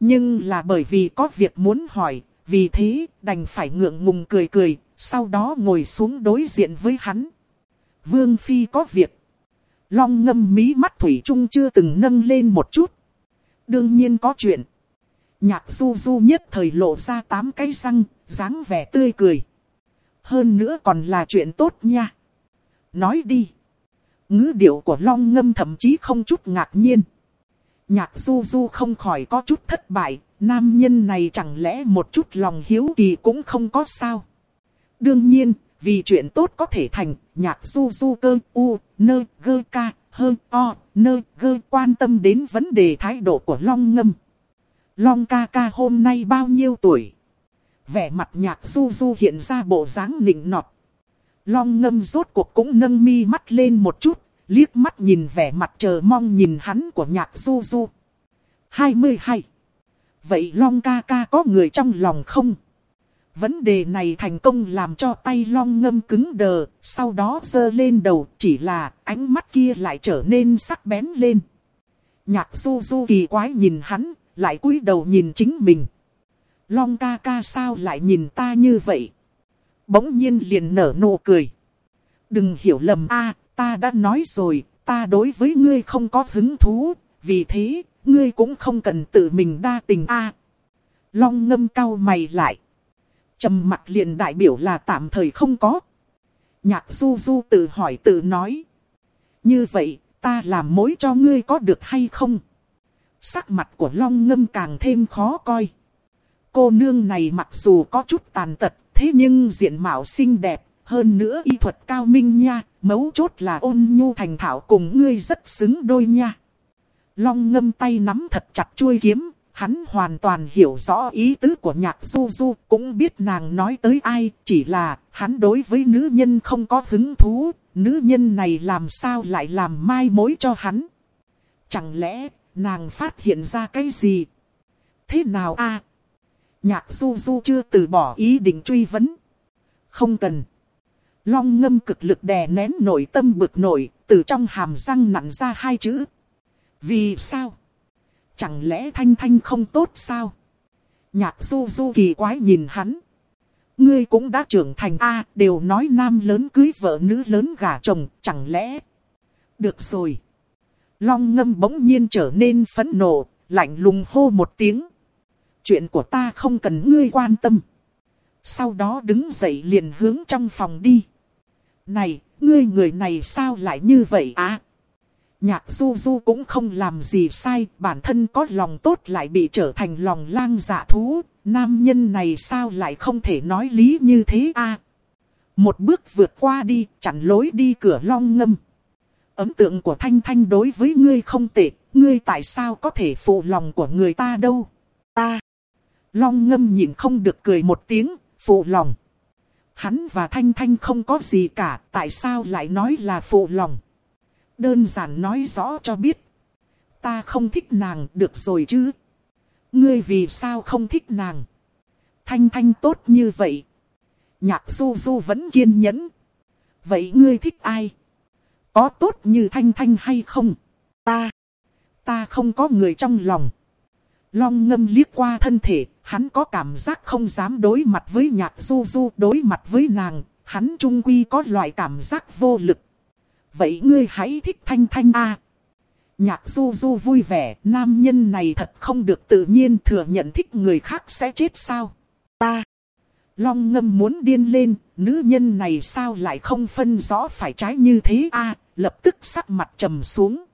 Nhưng là bởi vì có việc muốn hỏi, vì thế đành phải ngượng ngùng cười cười, sau đó ngồi xuống đối diện với hắn. Vương Phi có việc. Long ngâm mí mắt Thủy Trung chưa từng nâng lên một chút. Đương nhiên có chuyện. Nhạc du du nhất thời lộ ra tám cái răng, dáng vẻ tươi cười. Hơn nữa còn là chuyện tốt nha. Nói đi. ngữ điệu của long ngâm thậm chí không chút ngạc nhiên. Nhạc du du không khỏi có chút thất bại, nam nhân này chẳng lẽ một chút lòng hiếu kỳ cũng không có sao. Đương nhiên, vì chuyện tốt có thể thành, nhạc du du cơ u, nơ, gơ ca, hơ, o, nơ, gơ quan tâm đến vấn đề thái độ của Long Ngâm. Long ca ca hôm nay bao nhiêu tuổi? Vẻ mặt nhạc du du hiện ra bộ dáng nịnh nọt. Long Ngâm rốt cuộc cũng nâng mi mắt lên một chút, liếc mắt nhìn vẻ mặt chờ mong nhìn hắn của nhạc du du. 22. Vậy Long ca ca có người trong lòng không? Vấn đề này thành công làm cho tay long ngâm cứng đờ, sau đó giơ lên đầu, chỉ là ánh mắt kia lại trở nên sắc bén lên. Nhạc du du kỳ quái nhìn hắn, lại cúi đầu nhìn chính mình. Long ca ca sao lại nhìn ta như vậy? Bỗng nhiên liền nở nụ cười. Đừng hiểu lầm a, ta đã nói rồi, ta đối với ngươi không có hứng thú, vì thế, ngươi cũng không cần tự mình đa tình a. Long ngâm cao mày lại. trầm mặt liền đại biểu là tạm thời không có. Nhạc du du tự hỏi tự nói. Như vậy, ta làm mối cho ngươi có được hay không? Sắc mặt của long ngâm càng thêm khó coi. Cô nương này mặc dù có chút tàn tật, thế nhưng diện mạo xinh đẹp, hơn nữa y thuật cao minh nha, mấu chốt là ôn nhu thành thảo cùng ngươi rất xứng đôi nha. Long ngâm tay nắm thật chặt chuôi kiếm, hắn hoàn toàn hiểu rõ ý tứ của nhạc du du, cũng biết nàng nói tới ai, chỉ là hắn đối với nữ nhân không có hứng thú, nữ nhân này làm sao lại làm mai mối cho hắn. Chẳng lẽ nàng phát hiện ra cái gì? Thế nào a? Nhạc du du chưa từ bỏ ý định truy vấn. Không cần. Long ngâm cực lực đè nén nội tâm bực nổi, từ trong hàm răng nặn ra hai chữ. Vì sao? Chẳng lẽ thanh thanh không tốt sao? Nhạc du du kỳ quái nhìn hắn. Ngươi cũng đã trưởng thành A, đều nói nam lớn cưới vợ nữ lớn gả chồng, chẳng lẽ... Được rồi. Long ngâm bỗng nhiên trở nên phẫn nộ, lạnh lùng hô một tiếng. Chuyện của ta không cần ngươi quan tâm. Sau đó đứng dậy liền hướng trong phòng đi. Này, ngươi người này sao lại như vậy á? Nhạc du du cũng không làm gì sai, bản thân có lòng tốt lại bị trở thành lòng lang dạ thú. Nam nhân này sao lại không thể nói lý như thế a Một bước vượt qua đi, chặn lối đi cửa long ngâm. Ấn tượng của Thanh Thanh đối với ngươi không tệ, ngươi tại sao có thể phụ lòng của người ta đâu? Ta. Long ngâm nhìn không được cười một tiếng, phụ lòng. Hắn và Thanh Thanh không có gì cả, tại sao lại nói là phụ lòng? Đơn giản nói rõ cho biết. Ta không thích nàng, được rồi chứ? Ngươi vì sao không thích nàng? Thanh Thanh tốt như vậy. Nhạc du du vẫn kiên nhẫn. Vậy ngươi thích ai? Có tốt như Thanh Thanh hay không? Ta. Ta không có người trong lòng. Long ngâm liếc qua thân thể, hắn có cảm giác không dám đối mặt với nhạc du du, đối mặt với nàng, hắn trung quy có loại cảm giác vô lực. Vậy ngươi hãy thích thanh thanh a Nhạc du du vui vẻ, nam nhân này thật không được tự nhiên thừa nhận thích người khác sẽ chết sao? Ta! Long ngâm muốn điên lên, nữ nhân này sao lại không phân rõ phải trái như thế a lập tức sắc mặt trầm xuống.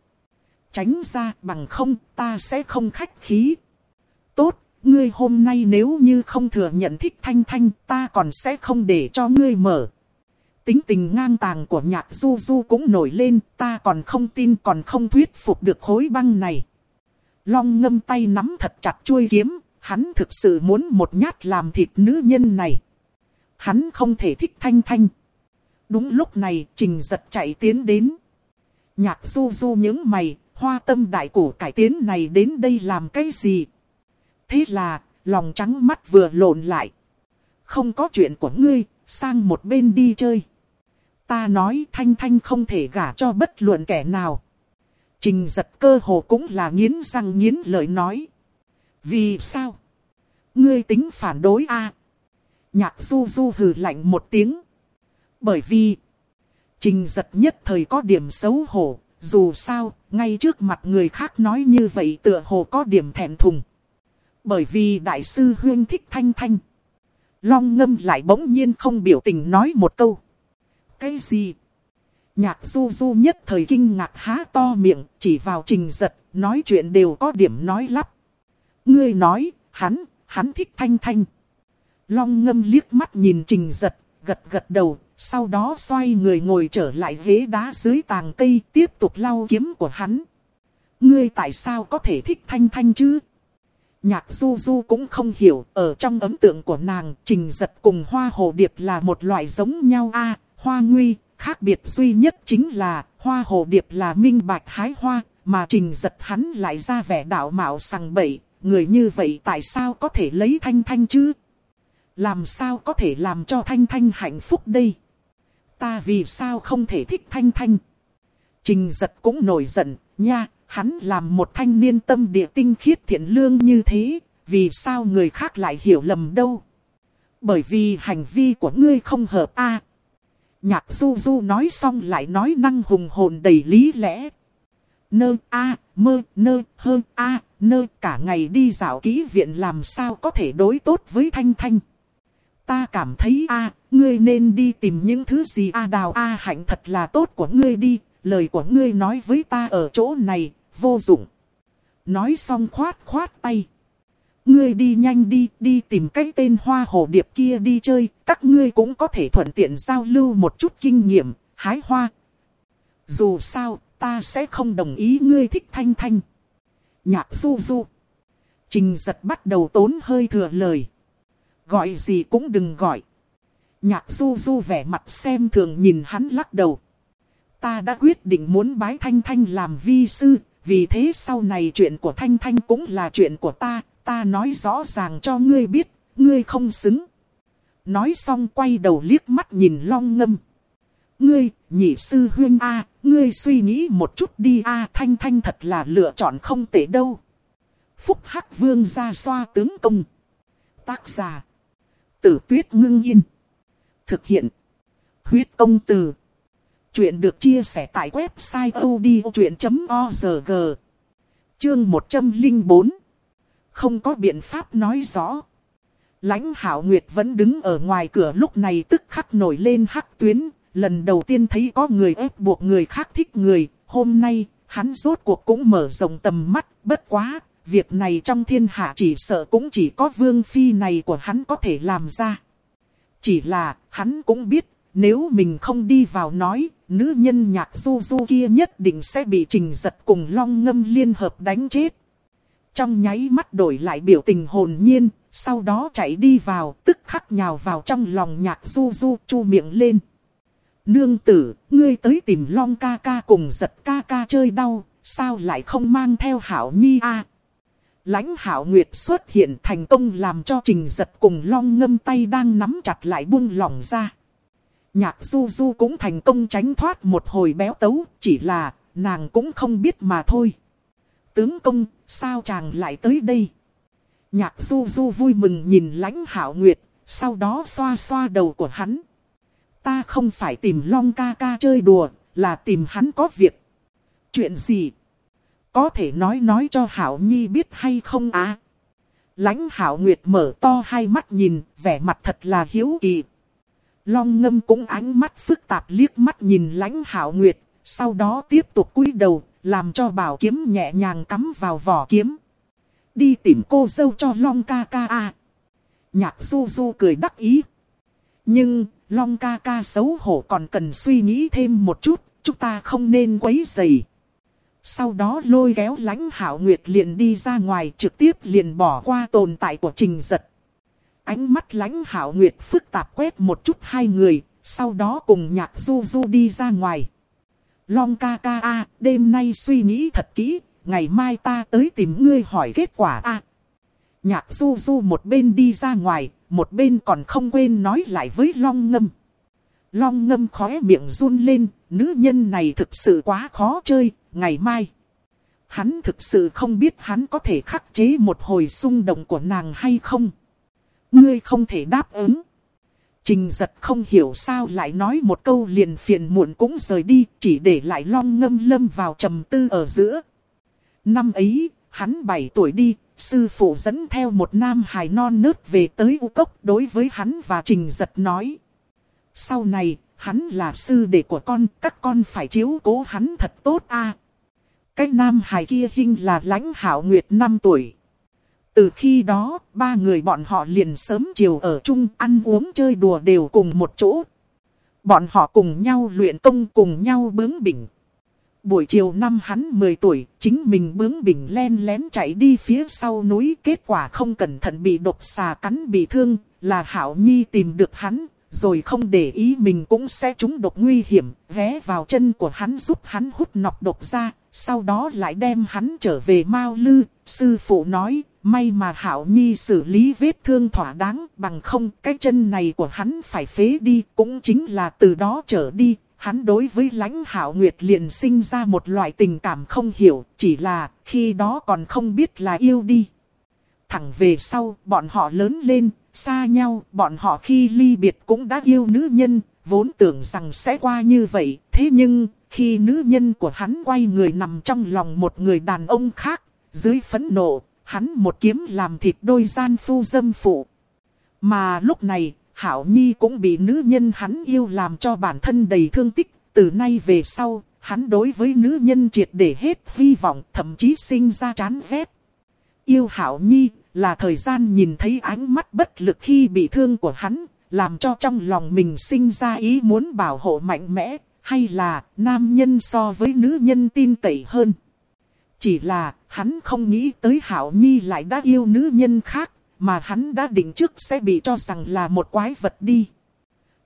Tránh ra bằng không ta sẽ không khách khí. Tốt, ngươi hôm nay nếu như không thừa nhận thích thanh thanh ta còn sẽ không để cho ngươi mở. Tính tình ngang tàng của nhạc du du cũng nổi lên, ta còn không tin còn không thuyết phục được khối băng này. Long ngâm tay nắm thật chặt chuôi kiếm, hắn thực sự muốn một nhát làm thịt nữ nhân này. Hắn không thể thích thanh thanh. Đúng lúc này, trình giật chạy tiến đến. Nhạc du du những mày, hoa tâm đại cổ cải tiến này đến đây làm cái gì? Thế là, lòng trắng mắt vừa lộn lại. Không có chuyện của ngươi, sang một bên đi chơi. Ta nói Thanh Thanh không thể gả cho bất luận kẻ nào. Trình giật cơ hồ cũng là nghiến răng nghiến lời nói. Vì sao? Ngươi tính phản đối a Nhạc du du hừ lạnh một tiếng. Bởi vì... Trình giật nhất thời có điểm xấu hổ. Dù sao, ngay trước mặt người khác nói như vậy tựa hồ có điểm thẹn thùng. Bởi vì đại sư huyên thích thanh thanh. Long ngâm lại bỗng nhiên không biểu tình nói một câu. Cái gì? Nhạc du du nhất thời kinh ngạc há to miệng, chỉ vào trình giật, nói chuyện đều có điểm nói lắp. Ngươi nói, hắn, hắn thích thanh thanh. Long ngâm liếc mắt nhìn trình giật, gật gật đầu, sau đó xoay người ngồi trở lại ghế đá dưới tàng cây tiếp tục lau kiếm của hắn. Ngươi tại sao có thể thích thanh thanh chứ? Nhạc du du cũng không hiểu, ở trong ấn tượng của nàng, trình giật cùng hoa hồ điệp là một loại giống nhau a hoa nguy, khác biệt duy nhất chính là hoa hồ điệp là minh bạch hái hoa, mà trình giật hắn lại ra vẻ đạo mạo sằng bậy, người như vậy tại sao có thể lấy thanh thanh chứ? Làm sao có thể làm cho Thanh Thanh hạnh phúc đây? Ta vì sao không thể thích Thanh Thanh? Trình giật cũng nổi giận, nha, hắn làm một thanh niên tâm địa tinh khiết thiện lương như thế, vì sao người khác lại hiểu lầm đâu? Bởi vì hành vi của ngươi không hợp a nhạc du du nói xong lại nói năng hùng hồn đầy lý lẽ. Nơ a, mơ, nơ, hơn a, nơ cả ngày đi dạo ký viện làm sao có thể đối tốt với Thanh Thanh. Ta cảm thấy a, ngươi nên đi tìm những thứ gì a đào a hạnh thật là tốt của ngươi đi, lời của ngươi nói với ta ở chỗ này, vô dụng. Nói xong khoát khoát tay. Ngươi đi nhanh đi, đi tìm cái tên hoa hồ điệp kia đi chơi, các ngươi cũng có thể thuận tiện giao lưu một chút kinh nghiệm, hái hoa. Dù sao, ta sẽ không đồng ý ngươi thích thanh thanh. Nhạc du du. Trình giật bắt đầu tốn hơi thừa lời. Gọi gì cũng đừng gọi. Nhạc du du vẻ mặt xem thường nhìn hắn lắc đầu. Ta đã quyết định muốn bái Thanh Thanh làm vi sư, vì thế sau này chuyện của Thanh Thanh cũng là chuyện của ta, ta nói rõ ràng cho ngươi biết, ngươi không xứng. Nói xong quay đầu liếc mắt nhìn long ngâm. Ngươi, nhị sư huyên A, ngươi suy nghĩ một chút đi A Thanh Thanh thật là lựa chọn không tệ đâu. Phúc Hắc Vương ra xoa tướng công. Tác giả. Tử tuyết ngưng yên. Thực hiện. Huyết công từ. Chuyện được chia sẻ tại website odchuyện.org Chương 104 không có biện pháp nói rõ. Lãnh hạo Nguyệt vẫn đứng ở ngoài cửa lúc này tức khắc nổi lên hắc tuyến. Lần đầu tiên thấy có người ép buộc người khác thích người. Hôm nay, hắn rốt cuộc cũng mở rộng tầm mắt. Bất quá, việc này trong thiên hạ chỉ sợ cũng chỉ có vương phi này của hắn có thể làm ra. Chỉ là, hắn cũng biết, nếu mình không đi vào nói, nữ nhân nhạc du du kia nhất định sẽ bị trình giật cùng long ngâm liên hợp đánh chết. Trong nháy mắt đổi lại biểu tình hồn nhiên, sau đó chạy đi vào, tức khắc nhào vào trong lòng nhạc du du chu miệng lên. Nương tử, ngươi tới tìm long ca ca cùng giật ca ca chơi đau, sao lại không mang theo hảo nhi a Lãnh hảo nguyệt xuất hiện thành công làm cho trình giật cùng long ngâm tay đang nắm chặt lại buông lỏng ra. Nhạc du du cũng thành công tránh thoát một hồi béo tấu, chỉ là nàng cũng không biết mà thôi. Tướng công, sao chàng lại tới đây? Nhạc du du vui mừng nhìn lãnh hảo nguyệt, sau đó xoa xoa đầu của hắn. Ta không phải tìm long ca ca chơi đùa, là tìm hắn có việc. Chuyện gì? Có thể nói nói cho Hảo Nhi biết hay không á? Lãnh Hảo Nguyệt mở to hai mắt nhìn, vẻ mặt thật là hiếu kỳ. Long ngâm cũng ánh mắt phức tạp liếc mắt nhìn lãnh hảo nguyệt, sau đó tiếp tục cúi đầu, làm cho bảo kiếm nhẹ nhàng cắm vào vỏ kiếm. Đi tìm cô dâu cho Long ca ca a. Nhạc du du cười đắc ý. Nhưng, Long ca ca xấu hổ còn cần suy nghĩ thêm một chút, chúng ta không nên quấy dày. Sau đó lôi kéo lãnh hảo nguyệt liền đi ra ngoài trực tiếp liền bỏ qua tồn tại của trình giật. Ánh mắt lãnh hảo nguyệt phức tạp quét một chút hai người, sau đó cùng nhạc du du đi ra ngoài. Long ca ca a, đêm nay suy nghĩ thật kỹ, ngày mai ta tới tìm ngươi hỏi kết quả a. Nhạc du du một bên đi ra ngoài, một bên còn không quên nói lại với long ngâm. Long ngâm khóe miệng run lên, nữ nhân này thực sự quá khó chơi, ngày mai. Hắn thực sự không biết hắn có thể khắc chế một hồi xung động của nàng hay không ngươi không thể đáp ứng. Trình giật không hiểu sao lại nói một câu liền phiền muộn cũng rời đi, chỉ để lại long ngâm lâm vào trầm tư ở giữa. Năm ấy, hắn 7 tuổi đi, sư phụ dẫn theo một nam hài non nớt về tới U Cốc đối với hắn và trình giật nói. Sau này, hắn là sư đệ của con, các con phải chiếu cố hắn thật tốt a. Cái nam hài kia hình là lãnh hảo nguyệt 5 tuổi. Từ khi đó, ba người bọn họ liền sớm chiều ở chung ăn uống chơi đùa đều cùng một chỗ. Bọn họ cùng nhau luyện công cùng nhau bướng bỉnh. Buổi chiều năm hắn 10 tuổi, chính mình bướng bỉnh len lén chạy đi phía sau núi. Kết quả không cẩn thận bị độc xà cắn bị thương, là Hảo Nhi tìm được hắn, rồi không để ý mình cũng sẽ trúng độc nguy hiểm, ghé vào chân của hắn giúp hắn hút nọc độc ra, sau đó lại đem hắn trở về Mao Lư. Sư phụ nói, may mà Hảo Nhi xử lý vết thương thỏa đáng bằng không cái chân này của hắn phải phế đi cũng chính là từ đó trở đi. Hắn đối với lãnh Hảo Nguyệt liền sinh ra một loại tình cảm không hiểu, chỉ là khi đó còn không biết là yêu đi. Thẳng về sau, bọn họ lớn lên, xa nhau, bọn họ khi ly biệt cũng đã yêu nữ nhân, vốn tưởng rằng sẽ qua như vậy. Thế nhưng, khi nữ nhân của hắn quay người nằm trong lòng một người đàn ông khác, dưới phấn nộ, hắn một kiếm làm thịt đôi gian phu dâm phụ. Mà lúc này, Hảo Nhi cũng bị nữ nhân hắn yêu làm cho bản thân đầy thương tích. Từ nay về sau, hắn đối với nữ nhân triệt để hết hy vọng, thậm chí sinh ra chán ghét. Yêu Hảo Nhi là thời gian nhìn thấy ánh mắt bất lực khi bị thương của hắn, làm cho trong lòng mình sinh ra ý muốn bảo hộ mạnh mẽ, hay là nam nhân so với nữ nhân tin cậy hơn. Chỉ là hắn không nghĩ tới Hảo Nhi lại đã yêu nữ nhân khác, mà hắn đã định trước sẽ bị cho rằng là một quái vật đi.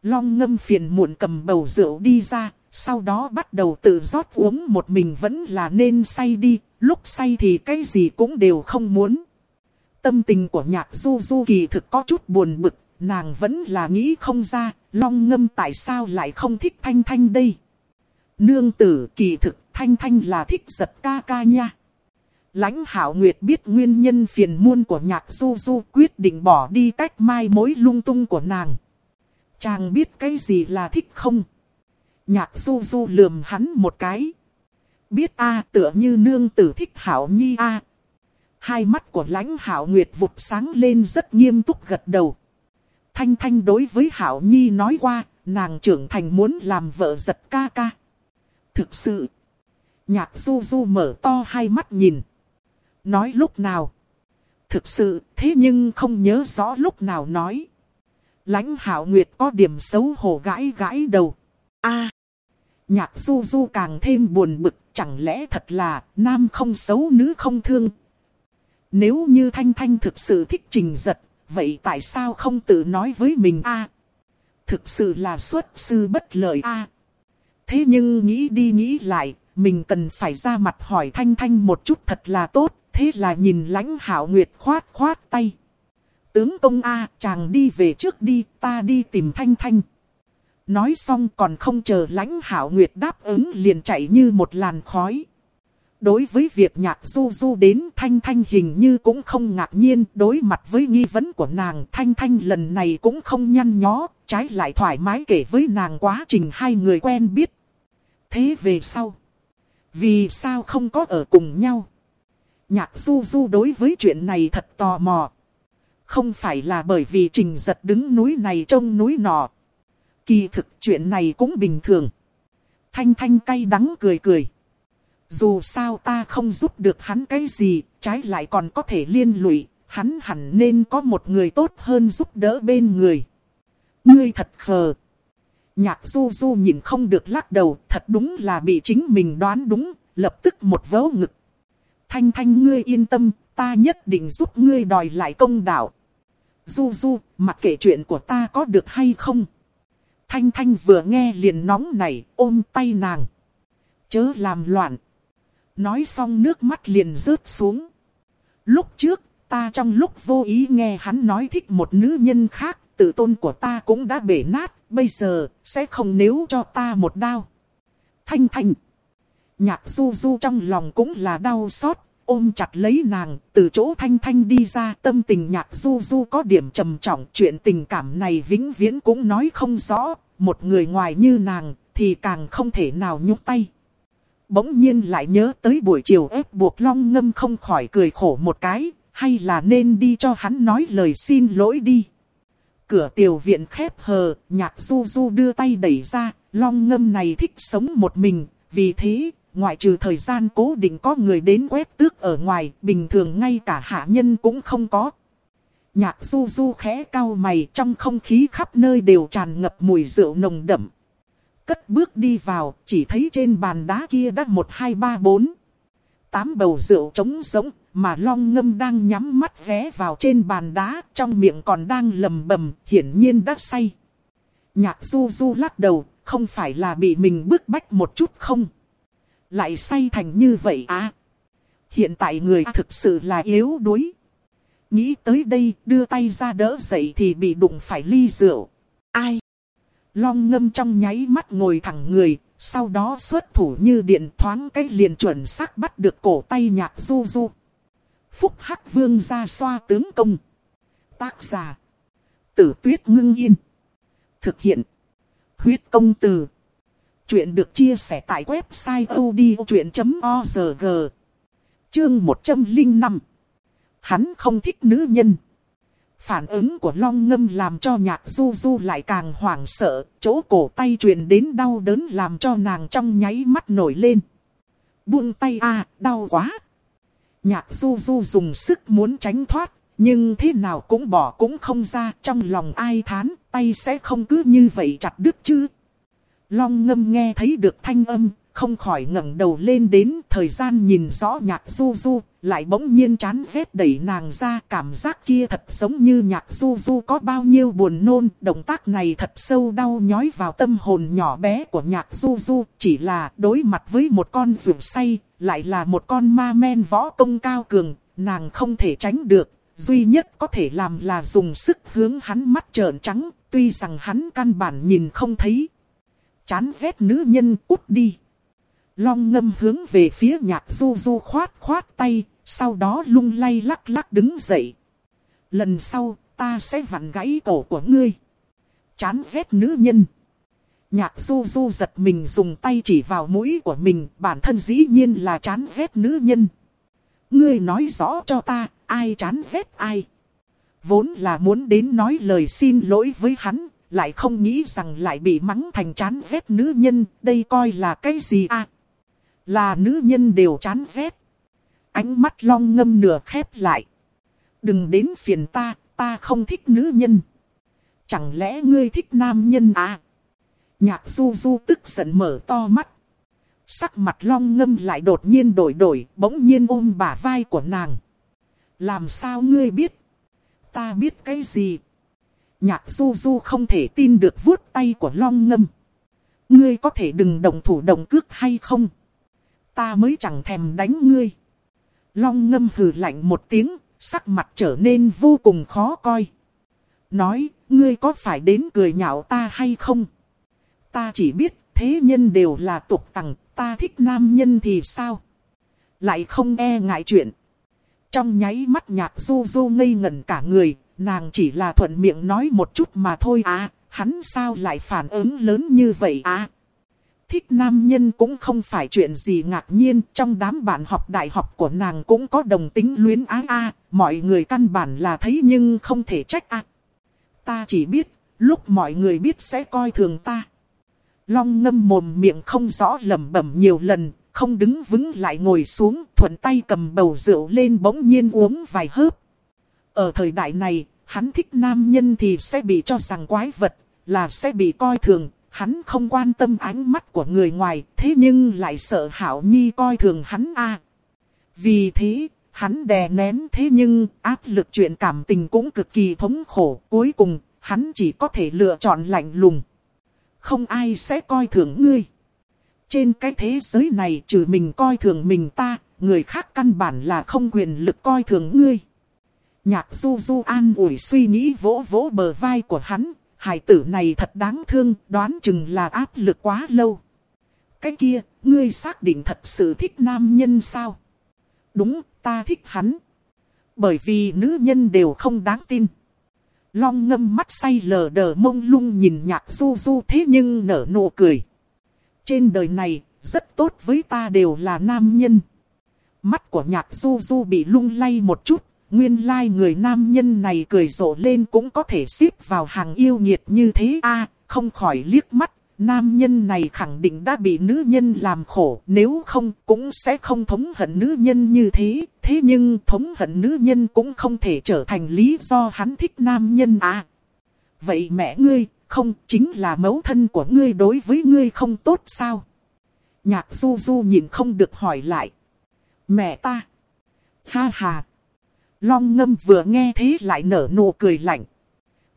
Long ngâm phiền muộn cầm bầu rượu đi ra, sau đó bắt đầu tự rót uống một mình vẫn là nên say đi, lúc say thì cái gì cũng đều không muốn. Tâm tình của nhạc du du kỳ thực có chút buồn bực, nàng vẫn là nghĩ không ra, long ngâm tại sao lại không thích thanh thanh đây. Nương tử kỳ thực thanh thanh là thích giật ca ca nha. Lãnh hảo nguyệt biết nguyên nhân phiền muôn của nhạc du du quyết định bỏ đi cách mai mối lung tung của nàng. Chàng biết cái gì là thích không? Nhạc du du lườm hắn một cái. Biết a tựa như nương tử thích hảo nhi a Hai mắt của lãnh hảo nguyệt vụt sáng lên rất nghiêm túc gật đầu. Thanh Thanh đối với Hảo Nhi nói qua, nàng trưởng thành muốn làm vợ giật ca ca. Thực sự, nhạc du du mở to hai mắt nhìn. Nói lúc nào? Thực sự, thế nhưng không nhớ rõ lúc nào nói. Lãnh Hảo Nguyệt có điểm xấu hổ gãi gãi đầu. a nhạc du du càng thêm buồn bực, chẳng lẽ thật là nam không xấu nữ không thương. Nếu như Thanh Thanh thực sự thích trình giật, vậy tại sao không tự nói với mình a? thực sự là xuất sư bất lợi a. thế nhưng nghĩ đi nghĩ lại, mình cần phải ra mặt hỏi Thanh Thanh một chút thật là tốt, thế là nhìn lãnh hảo nguyệt khoát khoát tay. Tướng công a, chàng đi về trước đi, ta đi tìm Thanh Thanh. Nói xong còn không chờ lãnh hảo nguyệt đáp ứng liền chạy như một làn khói. Đối với việc nhạc du du đến Thanh Thanh hình như cũng không ngạc nhiên đối mặt với nghi vấn của nàng Thanh Thanh lần này cũng không nhăn nhó, trái lại thoải mái kể với nàng quá trình hai người quen biết. Thế về sau? Vì sao không có ở cùng nhau? Nhạc du du đối với chuyện này thật tò mò. Không phải là bởi vì trình giật đứng núi này trông núi nọ. Kỳ thực chuyện này cũng bình thường. Thanh Thanh cay đắng cười cười. Dù sao ta không giúp được hắn cái gì, trái lại còn có thể liên lụy, hắn hẳn nên có một người tốt hơn giúp đỡ bên người. Ngươi thật khờ. Nhạc du du nhìn không được lắc đầu, thật đúng là bị chính mình đoán đúng, lập tức một vấu ngực. Thanh thanh ngươi yên tâm, ta nhất định giúp ngươi đòi lại công đạo. Du du, mặc kệ chuyện của ta có được hay không. Thanh thanh vừa nghe liền nóng nảy, ôm tay nàng. Chớ làm loạn. Nói xong nước mắt liền rớt xuống. Lúc trước, ta trong lúc vô ý nghe hắn nói thích một nữ nhân khác, tự tôn của ta cũng đã bể nát, bây giờ, sẽ không nếu cho ta một đau. Thanh thanh. Nhạc du du trong lòng cũng là đau xót, ôm chặt lấy nàng, từ chỗ thanh thanh đi ra, tâm tình nhạc du du có điểm trầm trọng, chuyện tình cảm này vĩnh viễn cũng nói không rõ, một người ngoài như nàng, thì càng không thể nào nhúc tay. Bỗng nhiên lại nhớ tới buổi chiều ép buộc long ngâm không khỏi cười khổ một cái, hay là nên đi cho hắn nói lời xin lỗi đi. Cửa tiểu viện khép hờ, nhạc du du đưa tay đẩy ra, long ngâm này thích sống một mình, vì thế, ngoại trừ thời gian cố định có người đến quét tước ở ngoài, bình thường ngay cả hạ nhân cũng không có. Nhạc du du khẽ cao mày trong không khí khắp nơi đều tràn ngập mùi rượu nồng đậm cất bước đi vào, chỉ thấy trên bàn đá kia đã một hai ba bốn. Tám bầu rượu trống rỗng mà long ngâm đang nhắm mắt ghé vào trên bàn đá, trong miệng còn đang lầm bầm, hiển nhiên đã say. Nhạc du du lắc đầu, không phải là bị mình bức bách một chút không? Lại say thành như vậy à? Hiện tại người thực sự là yếu đuối. Nghĩ tới đây, đưa tay ra đỡ dậy thì bị đụng phải ly rượu. Ai? Long ngâm trong nháy mắt ngồi thẳng người, sau đó xuất thủ như điện thoáng cái liền chuẩn xác bắt được cổ tay nhạc du du. Phúc Hắc Vương ra xoa tướng công. Tác giả. Tử tuyết ngưng yên. Thực hiện. Huyết công từ. Chuyện được chia sẻ tại website odchuyện.org. Chương 105. Hắn không thích nữ nhân. Phản ứng của long ngâm làm cho nhạc du du lại càng hoảng sợ, chỗ cổ tay truyền đến đau đớn làm cho nàng trong nháy mắt nổi lên. Buông tay a đau quá. Nhạc du du dùng sức muốn tránh thoát, nhưng thế nào cũng bỏ cũng không ra, trong lòng ai thán, tay sẽ không cứ như vậy chặt đứt chứ. Long ngâm nghe thấy được thanh âm, không khỏi ngẩng đầu lên đến thời gian nhìn rõ nhạc du du, lại bỗng nhiên chán ghét đẩy nàng ra cảm giác kia thật giống như nhạc du du có bao nhiêu buồn nôn. Động tác này thật sâu đau nhói vào tâm hồn nhỏ bé của nhạc du du, chỉ là đối mặt với một con rượu say, lại là một con ma men võ công cao cường, nàng không thể tránh được. Duy nhất có thể làm là dùng sức hướng hắn mắt trợn trắng, tuy rằng hắn căn bản nhìn không thấy. Chán ghét nữ nhân út đi. Long ngâm hướng về phía nhạc du du khoát khoát tay, sau đó lung lay lắc lắc đứng dậy. Lần sau, ta sẽ vặn gãy cổ của ngươi. Chán ghét nữ nhân. Nhạc du du giật mình dùng tay chỉ vào mũi của mình, bản thân dĩ nhiên là chán ghét nữ nhân. Ngươi nói rõ cho ta, ai chán ghét ai. Vốn là muốn đến nói lời xin lỗi với hắn, lại không nghĩ rằng lại bị mắng thành chán ghét nữ nhân, đây coi là cái gì à? Là nữ nhân đều chán ghét. Ánh mắt long ngâm nửa khép lại. Đừng đến phiền ta, ta không thích nữ nhân. Chẳng lẽ ngươi thích nam nhân à? Nhạc du du tức giận mở to mắt. Sắc mặt long ngâm lại đột nhiên đổi đổi, bỗng nhiên ôm bả vai của nàng. Làm sao ngươi biết? Ta biết cái gì? Nhạc du du không thể tin được vuốt tay của long ngâm. Ngươi có thể đừng động thủ động cước hay không? Ta mới chẳng thèm đánh ngươi. Long ngâm hừ lạnh một tiếng, sắc mặt trở nên vô cùng khó coi. Nói, ngươi có phải đến cười nhạo ta hay không? Ta chỉ biết thế nhân đều là tục tằng, ta thích nam nhân thì sao? Lại không e ngại chuyện. Trong nháy mắt nhạc du du ngây ngẩn cả người, nàng chỉ là thuận miệng nói một chút mà thôi à, hắn sao lại phản ứng lớn như vậy à? Thích nam nhân cũng không phải chuyện gì ngạc nhiên, trong đám bạn học đại học của nàng cũng có đồng tính luyến ái a, mọi người căn bản là thấy nhưng không thể trách a. Ta chỉ biết, lúc mọi người biết sẽ coi thường ta. Long ngâm mồm miệng không rõ lẩm bẩm nhiều lần, không đứng vững lại ngồi xuống, thuận tay cầm bầu rượu lên bỗng nhiên uống vài hớp. Ở thời đại này, hắn thích nam nhân thì sẽ bị cho rằng quái vật, là sẽ bị coi thường, Hắn không quan tâm ánh mắt của người ngoài, thế nhưng lại sợ Hảo Nhi coi thường hắn a. Vì thế, hắn đè nén thế nhưng áp lực chuyện cảm tình cũng cực kỳ thống khổ. Cuối cùng, hắn chỉ có thể lựa chọn lạnh lùng. Không ai sẽ coi thường ngươi. Trên cái thế giới này trừ mình coi thường mình ta, người khác căn bản là không quyền lực coi thường ngươi. Nhạc du du an ủi suy nghĩ vỗ vỗ bờ vai của hắn, hải tử này thật đáng thương, đoán chừng là áp lực quá lâu. Cái kia, ngươi xác định thật sự thích nam nhân sao? Đúng, ta thích hắn. Bởi vì nữ nhân đều không đáng tin. Long ngâm mắt say lờ đờ mông lung nhìn nhạc du du thế nhưng nở nụ cười. Trên đời này, rất tốt với ta đều là nam nhân. Mắt của nhạc du du bị lung lay một chút, Nguyên lai like người nam nhân này cười rộ lên cũng có thể xếp vào hàng yêu nghiệt như thế a không khỏi liếc mắt. Nam nhân này khẳng định đã bị nữ nhân làm khổ, nếu không cũng sẽ không thống hận nữ nhân như thế. Thế nhưng thống hận nữ nhân cũng không thể trở thành lý do hắn thích nam nhân à. Vậy mẹ ngươi, không chính là mẫu thân của ngươi đối với ngươi không tốt sao? Nhạc du du nhìn không được hỏi lại. Mẹ ta. Ha ha. Long ngâm vừa nghe thế lại nở nụ cười lạnh.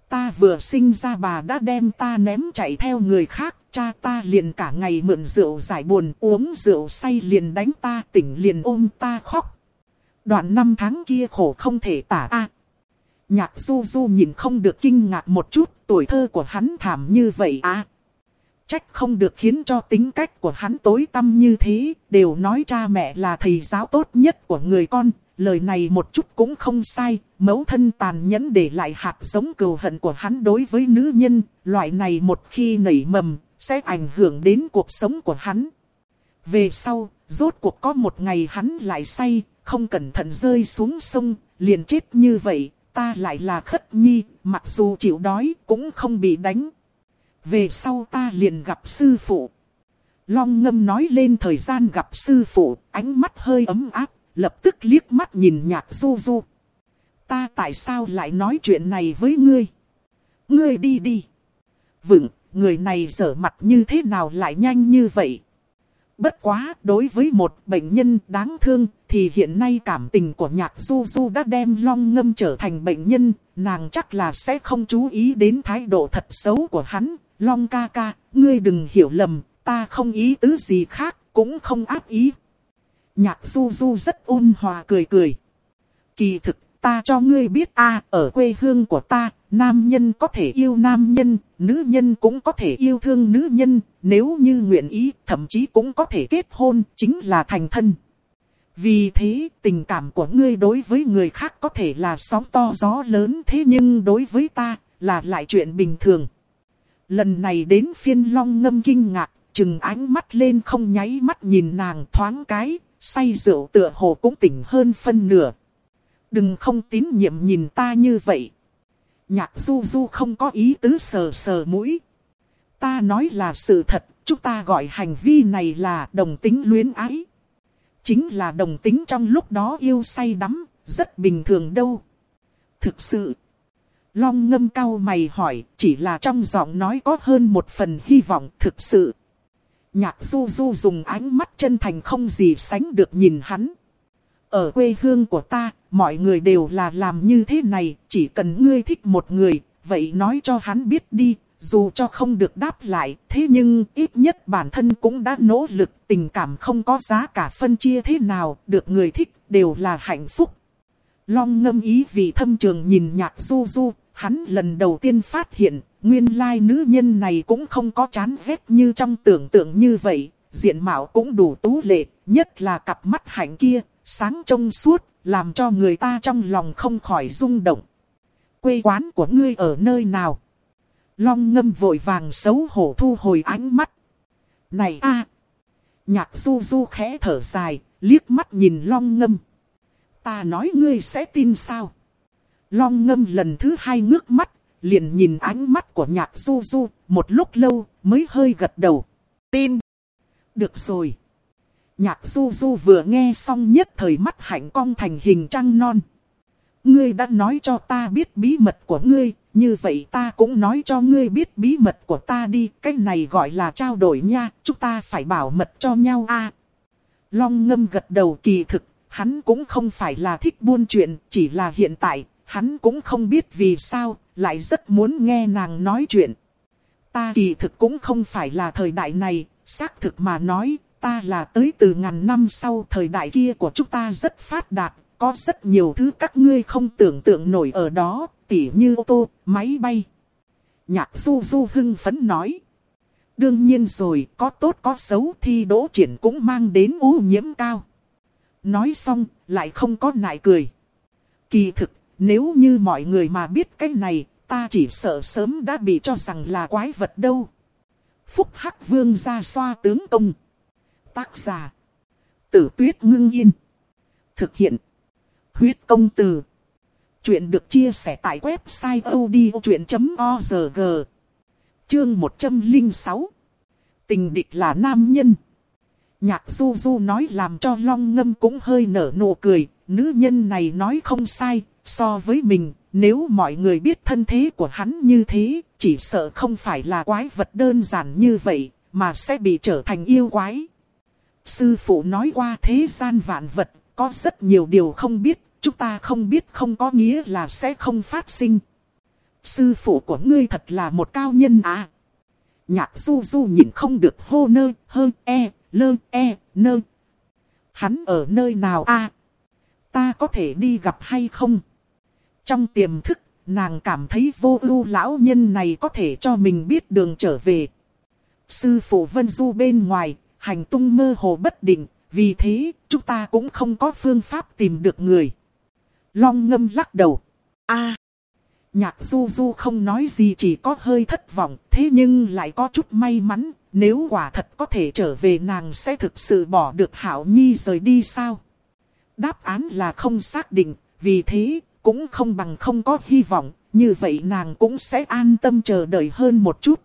Ta vừa sinh ra bà đã đem ta ném chạy theo người khác, cha ta liền cả ngày mượn rượu giải buồn uống rượu say liền đánh ta tỉnh liền ôm ta khóc. Đoạn năm tháng kia khổ không thể tả a Nhạc du du nhìn không được kinh ngạc một chút, tuổi thơ của hắn thảm như vậy à. Trách không được khiến cho tính cách của hắn tối tâm như thế, đều nói cha mẹ là thầy giáo tốt nhất của người con. Lời này một chút cũng không sai, mẫu thân tàn nhẫn để lại hạt giống cừu hận của hắn đối với nữ nhân, loại này một khi nảy mầm, sẽ ảnh hưởng đến cuộc sống của hắn. Về sau, rốt cuộc có một ngày hắn lại say, không cẩn thận rơi xuống sông, liền chết như vậy, ta lại là khất nhi, mặc dù chịu đói cũng không bị đánh. Về sau ta liền gặp sư phụ. Long ngâm nói lên thời gian gặp sư phụ, ánh mắt hơi ấm áp, lập tức liếc mắt nhìn nhạc du du. Ta tại sao lại nói chuyện này với ngươi? Ngươi đi đi. Vựng, người này dở mặt như thế nào lại nhanh như vậy? Bất quá, đối với một bệnh nhân đáng thương, thì hiện nay cảm tình của nhạc du du đã đem long ngâm trở thành bệnh nhân, nàng chắc là sẽ không chú ý đến thái độ thật xấu của hắn. Long ca ca, ngươi đừng hiểu lầm, ta không ý tứ gì khác, cũng không áp ý. Nhạc du du rất ôn hòa cười cười. Kỳ thực, ta cho ngươi biết a ở quê hương của ta, nam nhân có thể yêu nam nhân, nữ nhân cũng có thể yêu thương nữ nhân, nếu như nguyện ý, thậm chí cũng có thể kết hôn, chính là thành thân. Vì thế, tình cảm của ngươi đối với người khác có thể là sóng to gió lớn thế nhưng đối với ta, là lại chuyện bình thường. Lần này đến phiên long ngâm kinh ngạc, chừng ánh mắt lên không nháy mắt nhìn nàng thoáng cái, say rượu tựa hồ cũng tỉnh hơn phân nửa. Đừng không tín nhiệm nhìn ta như vậy. Nhạc du du không có ý tứ sờ sờ mũi. Ta nói là sự thật, chúng ta gọi hành vi này là đồng tính luyến ái. Chính là đồng tính trong lúc đó yêu say đắm, rất bình thường đâu. Thực sự, Long ngâm cao mày hỏi, chỉ là trong giọng nói có hơn một phần hy vọng thực sự. Nhạc du du dùng ánh mắt chân thành không gì sánh được nhìn hắn. Ở quê hương của ta, mọi người đều là làm như thế này, chỉ cần ngươi thích một người, vậy nói cho hắn biết đi, dù cho không được đáp lại, thế nhưng ít nhất bản thân cũng đã nỗ lực, tình cảm không có giá cả phân chia thế nào, được người thích, đều là hạnh phúc. Long ngâm ý vì thâm trường nhìn nhạc du du, hắn lần đầu tiên phát hiện, nguyên lai nữ nhân này cũng không có chán ghét như trong tưởng tượng như vậy, diện mạo cũng đủ tú lệ, nhất là cặp mắt hạnh kia, sáng trông suốt, làm cho người ta trong lòng không khỏi rung động. Quê quán của ngươi ở nơi nào? Long ngâm vội vàng xấu hổ thu hồi ánh mắt. Này a Nhạc du du khẽ thở dài, liếc mắt nhìn long ngâm. Ta nói ngươi sẽ tin sao? Long ngâm lần thứ hai ngước mắt, liền nhìn ánh mắt của nhạc du du, một lúc lâu mới hơi gật đầu. Tin. Được rồi. Nhạc du du vừa nghe xong nhất thời mắt hạnh cong thành hình trăng non. Ngươi đã nói cho ta biết bí mật của ngươi, như vậy ta cũng nói cho ngươi biết bí mật của ta đi. Cái này gọi là trao đổi nha, chúng ta phải bảo mật cho nhau a. Long ngâm gật đầu kỳ thực, hắn cũng không phải là thích buôn chuyện, chỉ là hiện tại, hắn cũng không biết vì sao, lại rất muốn nghe nàng nói chuyện. Ta kỳ thực cũng không phải là thời đại này, xác thực mà nói, ta là tới từ ngàn năm sau thời đại kia của chúng ta rất phát đạt, có rất nhiều thứ các ngươi không tưởng tượng nổi ở đó, tỉ như ô tô, máy bay. Nhạc du du hưng phấn nói. Đương nhiên rồi, có tốt có xấu thì đỗ triển cũng mang đến ô nhiễm cao. Nói xong, lại không có nại cười. Kỳ thực, nếu như mọi người mà biết cái này, ta chỉ sợ sớm đã bị cho rằng là quái vật đâu. Phúc Hắc Vương ra xoa tướng công. Tác giả. Tử tuyết ngưng yên. Thực hiện. Huyết công từ. Chuyện được chia sẻ tại website odchuyện.org. Chương 106. Tình địch là nam nhân. Nhạc du du nói làm cho long ngâm cũng hơi nở nụ cười. Nữ nhân này nói không sai, So với mình, nếu mọi người biết thân thế của hắn như thế, chỉ sợ không phải là quái vật đơn giản như vậy, mà sẽ bị trở thành yêu quái. Sư phụ nói qua thế gian vạn vật, có rất nhiều điều không biết, chúng ta không biết không có nghĩa là sẽ không phát sinh. Sư phụ của ngươi thật là một cao nhân à. Nhạc du du nhìn không được hô nơ, hơ, e, lơ, e, nơ. Hắn ở nơi nào a? Ta có thể đi gặp hay không? Trong tiềm thức, nàng cảm thấy vô ưu lão nhân này có thể cho mình biết đường trở về. Sư phụ Vân Du bên ngoài, hành tung mơ hồ bất định, vì thế chúng ta cũng không có phương pháp tìm được người. Long ngâm lắc đầu. a Nhạc du du không nói gì chỉ có hơi thất vọng, thế nhưng lại có chút may mắn, nếu quả thật có thể trở về nàng sẽ thực sự bỏ được Hảo Nhi rời đi sao? Đáp án là không xác định, vì thế cũng không bằng không có hy vọng, như vậy nàng cũng sẽ an tâm chờ đợi hơn một chút.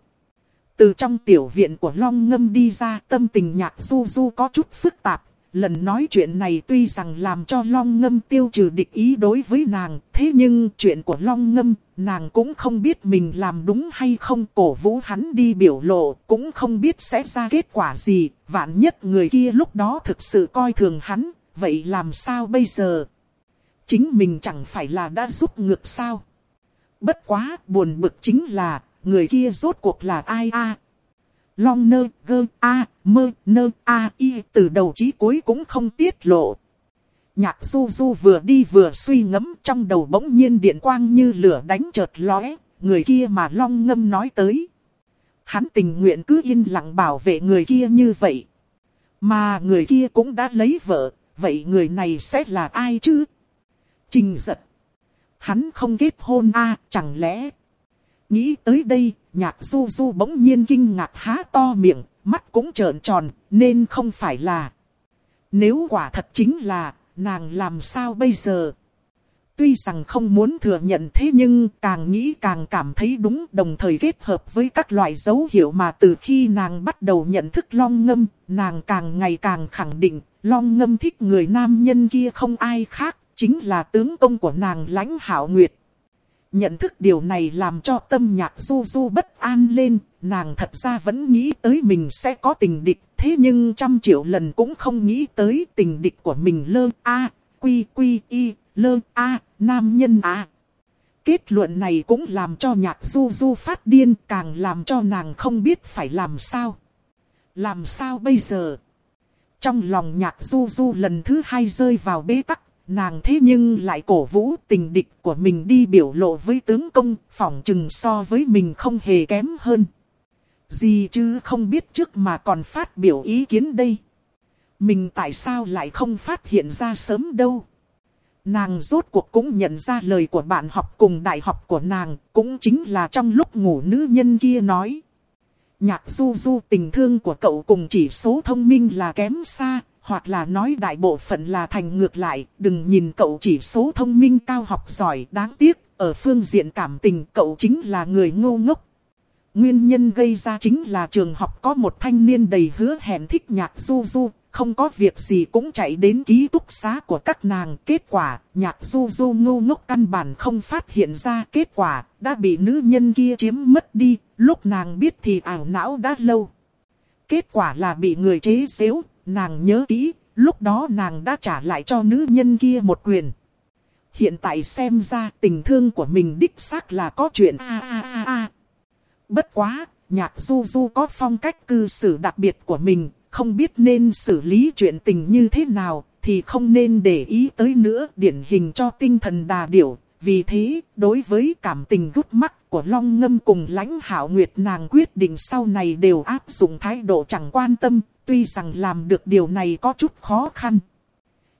Từ trong tiểu viện của Long Ngâm đi ra tâm tình nhạc du du có chút phức tạp, Lần nói chuyện này tuy rằng làm cho Long Ngâm tiêu trừ địch ý đối với nàng, thế nhưng chuyện của Long Ngâm, nàng cũng không biết mình làm đúng hay không cổ vũ hắn đi biểu lộ, cũng không biết sẽ ra kết quả gì, vạn nhất người kia lúc đó thực sự coi thường hắn, vậy làm sao bây giờ? Chính mình chẳng phải là đã giúp ngược sao? Bất quá, buồn bực chính là, người kia rốt cuộc là ai a long nơ gơ a mơ nơ a y từ đầu chí cuối cũng không tiết lộ. Nhạc du du vừa đi vừa suy ngẫm trong đầu bỗng nhiên điện quang như lửa đánh chợt lóe, người kia mà long ngâm nói tới. Hắn tình nguyện cứ yên lặng bảo vệ người kia như vậy. Mà người kia cũng đã lấy vợ, vậy người này sẽ là ai chứ? Trình giật. Hắn không kết hôn a chẳng lẽ Nghĩ tới đây, nhạc du du bỗng nhiên kinh ngạc há to miệng, mắt cũng trợn tròn, nên không phải là. Nếu quả thật chính là, nàng làm sao bây giờ? Tuy rằng không muốn thừa nhận thế nhưng càng nghĩ càng cảm thấy đúng đồng thời kết hợp với các loại dấu hiệu mà từ khi nàng bắt đầu nhận thức long ngâm, nàng càng ngày càng khẳng định long ngâm thích người nam nhân kia không ai khác, chính là tướng công của nàng lãnh hảo nguyệt. Nhận thức điều này làm cho tâm nhạc du du bất an lên, nàng thật ra vẫn nghĩ tới mình sẽ có tình địch, thế nhưng trăm triệu lần cũng không nghĩ tới tình địch của mình lơ a, quy quy y, lơ a, nam nhân a. Kết luận này cũng làm cho nhạc du du phát điên, càng làm cho nàng không biết phải làm sao. Làm sao bây giờ? Trong lòng nhạc du du lần thứ hai rơi vào bế tắc, Nàng thế nhưng lại cổ vũ tình địch của mình đi biểu lộ với tướng công, phỏng chừng so với mình không hề kém hơn. Gì chứ không biết trước mà còn phát biểu ý kiến đây. Mình tại sao lại không phát hiện ra sớm đâu. Nàng rốt cuộc cũng nhận ra lời của bạn học cùng đại học của nàng, cũng chính là trong lúc ngủ nữ nhân kia nói. Nhạc du du tình thương của cậu cùng chỉ số thông minh là kém xa, hoặc là nói đại bộ phận là thành ngược lại, đừng nhìn cậu chỉ số thông minh cao học giỏi đáng tiếc, ở phương diện cảm tình cậu chính là người ngô ngốc. Nguyên nhân gây ra chính là trường học có một thanh niên đầy hứa hẹn thích nhạc du du, không có việc gì cũng chạy đến ký túc xá của các nàng. Kết quả, nhạc du du ngô ngốc căn bản không phát hiện ra kết quả, đã bị nữ nhân kia chiếm mất đi, lúc nàng biết thì ảo não đã lâu. Kết quả là bị người chế xếu, nàng nhớ kỹ, lúc đó nàng đã trả lại cho nữ nhân kia một quyền. Hiện tại xem ra tình thương của mình đích xác là có chuyện a a a a. Bất quá, nhạc du du có phong cách cư xử đặc biệt của mình, không biết nên xử lý chuyện tình như thế nào, thì không nên để ý tới nữa điển hình cho tinh thần đà điểu. Vì thế, đối với cảm tình gút mắt của Long Ngâm cùng lãnh hảo nguyệt nàng quyết định sau này đều áp dụng thái độ chẳng quan tâm, tuy rằng làm được điều này có chút khó khăn.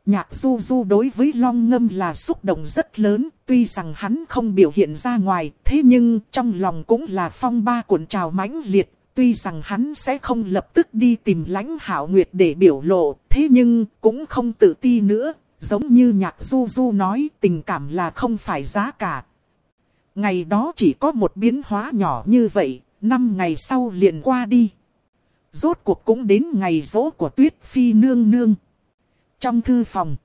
Nhạc du du đối với long ngâm là xúc động rất lớn, tuy rằng hắn không biểu hiện ra ngoài, thế nhưng trong lòng cũng là phong ba cuộn trào mãnh liệt, tuy rằng hắn sẽ không lập tức đi tìm lãnh hảo nguyệt để biểu lộ, thế nhưng cũng không tự ti nữa, giống như nhạc du du nói tình cảm là không phải giá cả. Ngày đó chỉ có một biến hóa nhỏ như vậy, năm ngày sau liền qua đi. Rốt cuộc cũng đến ngày rỗ của tuyết phi nương nương. Trong thư phòng.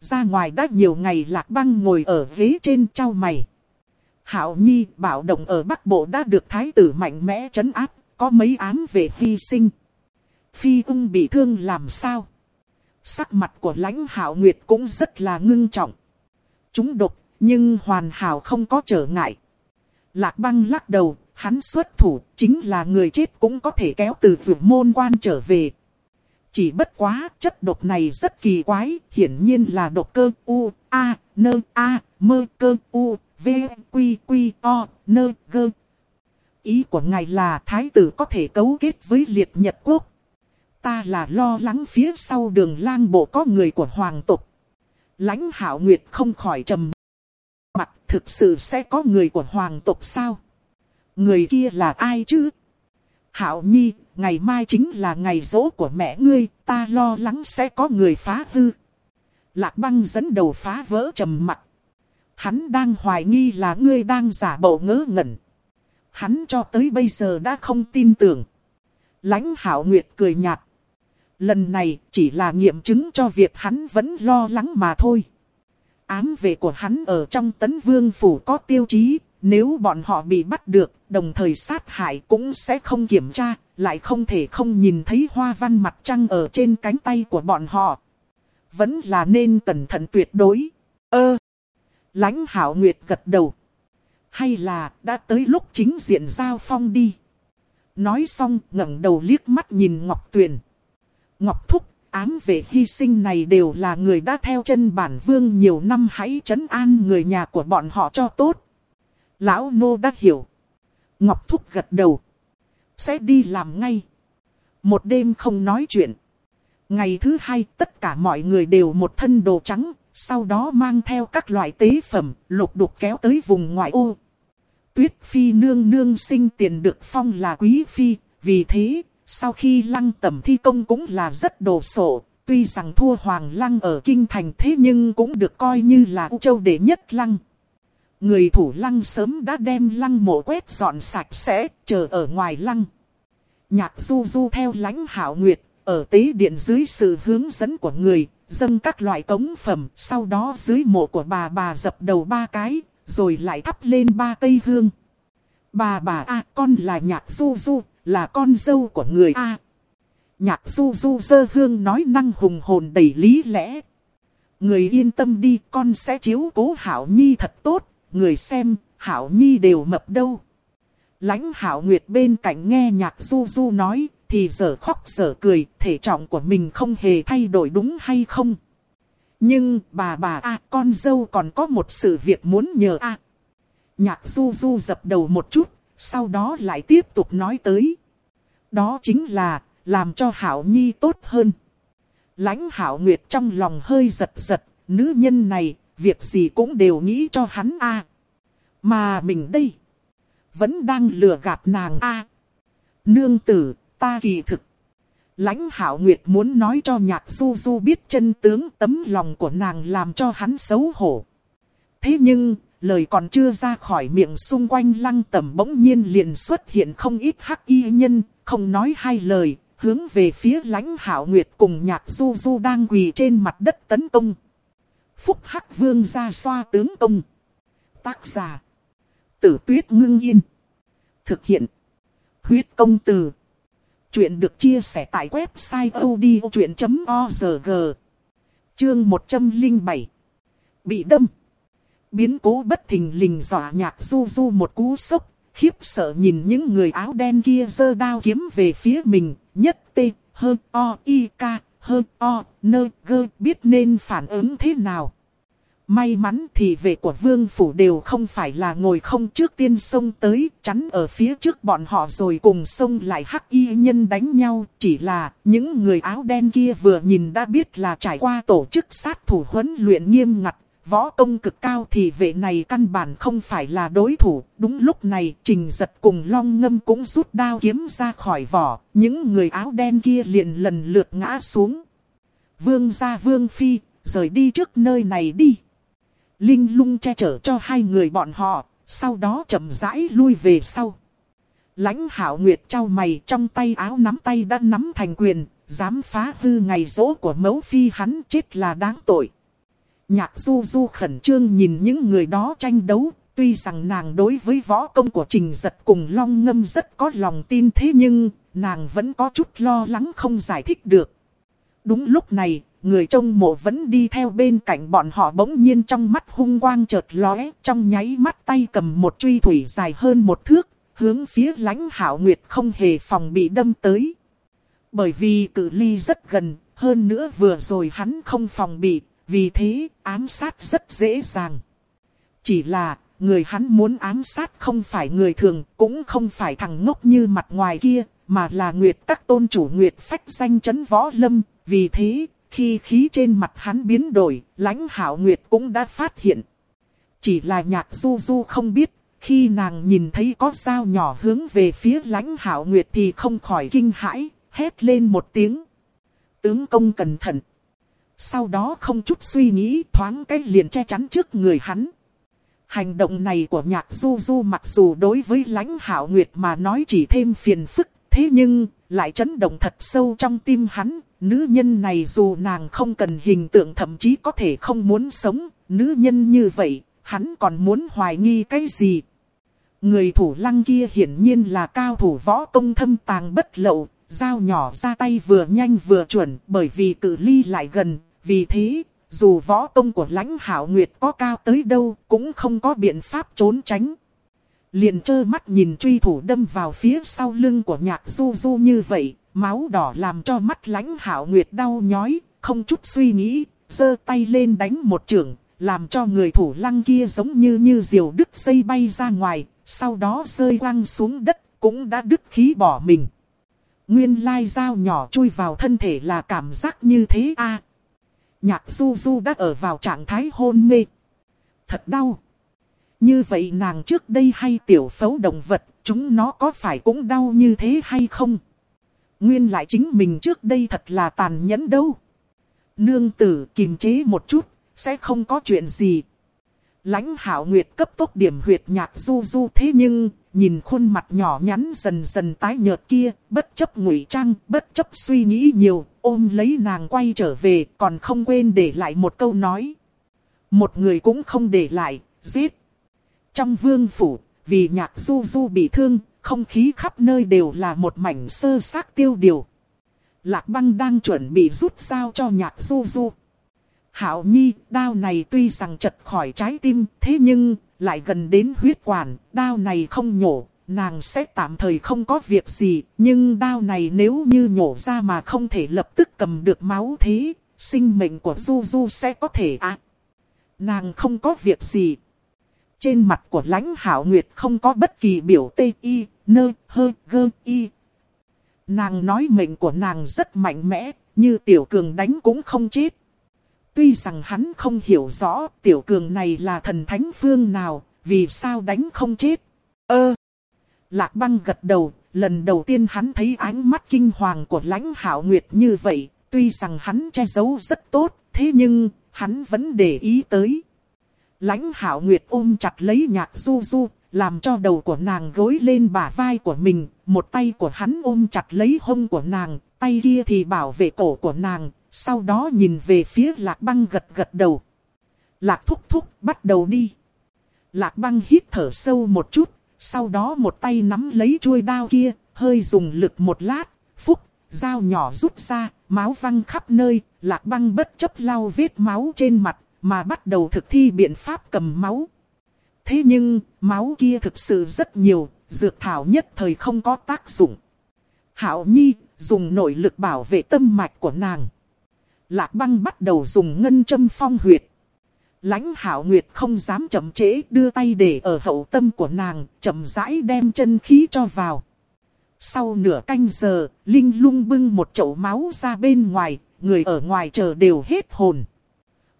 Ra ngoài đã nhiều ngày lạc băng ngồi ở ghế trên trao mày. Hảo Nhi bảo động ở Bắc Bộ đã được thái tử mạnh mẽ chấn áp, có mấy án về hy sinh. Phi ung bị thương làm sao? Sắc mặt của lãnh hảo nguyệt cũng rất là ngưng trọng. Chúng độc, nhưng hoàn hảo không có trở ngại. Lạc băng lắc đầu, Hắn xuất thủ chính là người chết cũng có thể kéo từ vượt môn quan trở về. Chỉ bất quá chất độc này rất kỳ quái, hiển nhiên là độc cơ U, A, n A, mơ cơ U, V, Quy, Quy, O, N, G. Ý của ngài là thái tử có thể cấu kết với liệt Nhật Quốc. Ta là lo lắng phía sau đường lang bộ có người của hoàng tộc. lãnh hảo nguyệt không khỏi trầm mặt thực sự sẽ có người của hoàng tộc sao? Người kia là ai chứ? Hảo Nhi, ngày mai chính là ngày rỗ của mẹ ngươi, ta lo lắng sẽ có người phá hư. Lạc băng dẫn đầu phá vỡ trầm mặt. Hắn đang hoài nghi là ngươi đang giả bộ ngớ ngẩn. Hắn cho tới bây giờ đã không tin tưởng. lãnh hảo nguyệt cười nhạt. Lần này chỉ là nghiệm chứng cho việc hắn vẫn lo lắng mà thôi. Ám vệ của hắn ở trong tấn vương phủ có tiêu chí, nếu bọn họ bị bắt được, đồng thời sát hại cũng sẽ không kiểm tra, lại không thể không nhìn thấy hoa văn mặt trăng ở trên cánh tay của bọn họ. Vẫn là nên cẩn thận tuyệt đối. Ơ! lãnh hảo nguyệt gật đầu. Hay là đã tới lúc chính diện giao phong đi. Nói xong ngẩng đầu liếc mắt nhìn Ngọc Tuyền. Ngọc Thúc, ám vệ hy sinh này đều là người đã theo chân bản vương nhiều năm hãy trấn an người nhà của bọn họ cho tốt. Lão Nô đã hiểu. Ngọc Thúc gật đầu. Sẽ đi làm ngay. Một đêm không nói chuyện. Ngày thứ hai, tất cả mọi người đều một thân đồ trắng. Sau đó mang theo các loại tế phẩm, lục đục kéo tới vùng ngoại ô. Tuyết phi nương nương sinh tiền được phong là quý phi. Vì thế, sau khi lăng tẩm thi công cũng là rất đồ sộ. Tuy rằng thua hoàng lăng ở kinh thành thế nhưng cũng được coi như là U châu đệ nhất lăng. Người thủ lăng sớm đã đem lăng mộ quét dọn sạch sẽ, chờ ở ngoài lăng. Nhạc du du theo lãnh hảo nguyệt, ở tế điện dưới sự hướng dẫn của người, dâng các loại cống phẩm, sau đó dưới mộ của bà bà dập đầu ba cái, rồi lại thắp lên ba cây hương. Bà bà a con là nhạc du du, là con dâu của người a Nhạc du du dơ hương nói năng hùng hồn đầy lý lẽ. Người yên tâm đi con sẽ chiếu cố Hảo Nhi thật tốt, người xem, Hảo Nhi đều mập đâu. lãnh Hảo Nguyệt bên cạnh nghe nhạc du du nói, thì giờ khóc giờ cười, thể trọng của mình không hề thay đổi đúng hay không. Nhưng bà bà a con dâu còn có một sự việc muốn nhờ a Nhạc du du dập đầu một chút, sau đó lại tiếp tục nói tới. Đó chính là, làm cho Hảo Nhi tốt hơn. lãnh Hảo Nguyệt trong lòng hơi giật giật, nữ nhân này, việc gì cũng đều nghĩ cho hắn a Mà mình đây, vẫn đang lừa gạt nàng a Nương tử, ta kỳ thực. lãnh Hảo Nguyệt muốn nói cho nhạc du du biết chân tướng tấm lòng của nàng làm cho hắn xấu hổ. Thế nhưng, lời còn chưa ra khỏi miệng xung quanh lăng tầm bỗng nhiên liền xuất hiện không ít hắc y nhân, không nói hai lời, hướng về phía lãnh hảo nguyệt cùng nhạc du du đang quỳ trên mặt đất tấn công. Phúc hắc vương ra xoa tướng công. Tác giả. Tử tuyết ngưng yên. Thực hiện. Huyết công từ. Chuyện được chia sẻ tại website odchuyện.org. Chương 107. Bị đâm. Biến cố bất thình lình dọa nhạc du du một cú sốc, khiếp sợ nhìn những người áo đen kia giơ đao kiếm về phía mình, nhất tê, hơn o, y, ca, hơn o, nơ, gơ, biết nên phản ứng thế nào. May mắn thì vệ của vương phủ đều không phải là ngồi không trước tiên sông tới, chắn ở phía trước bọn họ rồi cùng sông lại hắc y nhân đánh nhau. Chỉ là những người áo đen kia vừa nhìn đã biết là trải qua tổ chức sát thủ huấn luyện nghiêm ngặt, Võ công cực cao thì vệ này căn bản không phải là đối thủ. Đúng lúc này trình giật cùng long ngâm cũng rút đao kiếm ra khỏi vỏ. Những người áo đen kia liền lần lượt ngã xuống. Vương ra vương phi, rời đi trước nơi này đi. Linh lung che chở cho hai người bọn họ, sau đó chậm rãi lui về sau. Lãnh hảo nguyệt trao mày trong tay áo nắm tay đã nắm thành quyền, dám phá hư ngày rỗ của mẫu phi hắn chết là đáng tội. Nhạc du du khẩn trương nhìn những người đó tranh đấu, tuy rằng nàng đối với võ công của trình giật cùng long ngâm rất có lòng tin thế nhưng, nàng vẫn có chút lo lắng không giải thích được. Đúng lúc này, người trông mộ vẫn đi theo bên cạnh bọn họ bỗng nhiên trong mắt hung quang chợt lóe, trong nháy mắt tay cầm một truy thủy dài hơn một thước, hướng phía lãnh hảo nguyệt không hề phòng bị đâm tới. Bởi vì cự ly rất gần, hơn nữa vừa rồi hắn không phòng bị, vì thế, ám sát rất dễ dàng. Chỉ là, người hắn muốn ám sát không phải người thường, cũng không phải thằng ngốc như mặt ngoài kia, mà là Nguyệt các tôn chủ Nguyệt phách danh chấn võ lâm. Vì thế, khi khí trên mặt hắn biến đổi, lãnh hảo Nguyệt cũng đã phát hiện. Chỉ là nhạc du du không biết, khi nàng nhìn thấy có dao nhỏ hướng về phía lãnh hảo Nguyệt thì không khỏi kinh hãi, hét lên một tiếng. Tướng công cẩn thận. Sau đó không chút suy nghĩ thoáng cái liền che chắn trước người hắn. Hành động này của nhạc du du mặc dù đối với lãnh hảo nguyệt mà nói chỉ thêm phiền phức. Thế nhưng, lại chấn động thật sâu trong tim hắn. Nữ nhân này dù nàng không cần hình tượng thậm chí có thể không muốn sống. Nữ nhân như vậy, hắn còn muốn hoài nghi cái gì? Người thủ lăng kia hiển nhiên là cao thủ võ công thâm tàng bất lậu. Dao nhỏ ra tay vừa nhanh vừa chuẩn bởi vì cự ly lại gần. Vì thế, dù võ công của lãnh hảo nguyệt có cao tới đâu, cũng không có biện pháp trốn tránh. Liền trơ mắt nhìn truy thủ đâm vào phía sau lưng của nhạc du du như vậy, máu đỏ làm cho mắt lãnh hảo nguyệt đau nhói, không chút suy nghĩ, giơ tay lên đánh một trường, làm cho người thủ lăng kia giống như như diều đứt dây bay ra ngoài, sau đó rơi quăng xuống đất, cũng đã đứt khí bỏ mình. Nguyên lai dao nhỏ chui vào thân thể là cảm giác như thế a Nhạc du du đã ở vào trạng thái hôn mê. Thật đau. Như vậy nàng trước đây hay tiểu phấu động vật, chúng nó có phải cũng đau như thế hay không? Nguyên lại chính mình trước đây thật là tàn nhẫn đâu. Nương tử kìm chế một chút, sẽ không có chuyện gì. Lãnh hảo nguyệt cấp tốc điểm huyệt nhạc du du thế nhưng, nhìn khuôn mặt nhỏ nhắn dần dần tái nhợt kia, bất chấp ngụy trang, bất chấp suy nghĩ nhiều, ôm lấy nàng quay trở về, còn không quên để lại một câu nói. Một người cũng không để lại, giết. Trong vương phủ, vì nhạc du du bị thương, không khí khắp nơi đều là một mảnh sơ xác tiêu điều. Lạc băng đang chuẩn bị rút dao cho nhạc du du. Hảo Nhi, đao này tuy rằng chật khỏi trái tim, thế nhưng, lại gần đến huyết quản, đao này không nhổ, nàng sẽ tạm thời không có việc gì, nhưng đao này nếu như nhổ ra mà không thể lập tức cầm được máu thế, sinh mệnh của Du Du sẽ có thể à. Nàng không có việc gì. Trên mặt của lãnh hảo nguyệt không có bất kỳ biểu tê y, nơ, hơ, gơ, y. Nàng nói mệnh của nàng rất mạnh mẽ, như tiểu cường đánh cũng không chết. Tuy rằng hắn không hiểu rõ tiểu cường này là thần thánh phương nào, vì sao đánh không chết. Ơ! Lạc băng gật đầu, lần đầu tiên hắn thấy ánh mắt kinh hoàng của lãnh hảo nguyệt như vậy. Tuy rằng hắn che giấu rất tốt, thế nhưng hắn vẫn để ý tới. Lãnh hảo nguyệt ôm chặt lấy nhạc du du, làm cho đầu của nàng gối lên bả vai của mình. Một tay của hắn ôm chặt lấy hông của nàng, tay kia thì bảo vệ cổ của nàng, sau đó nhìn về phía lạc băng gật gật đầu. Lạc thúc thúc bắt đầu đi. Lạc băng hít thở sâu một chút, sau đó một tay nắm lấy chuôi đao kia, hơi dùng lực một lát, phúc, dao nhỏ rút ra, máu văng khắp nơi, lạc băng bất chấp lau vết máu trên mặt, mà bắt đầu thực thi biện pháp cầm máu. Thế nhưng, máu kia thực sự rất nhiều, dược thảo nhất thời không có tác dụng. Hảo Nhi, dùng nội lực bảo vệ tâm mạch của nàng. Lạc băng bắt đầu dùng ngân châm phong huyệt. Lãnh hảo nguyệt không dám chậm trễ đưa tay để ở hậu tâm của nàng, chậm rãi đem chân khí cho vào. Sau nửa canh giờ, Linh lung bưng một chậu máu ra bên ngoài, người ở ngoài chờ đều hết hồn.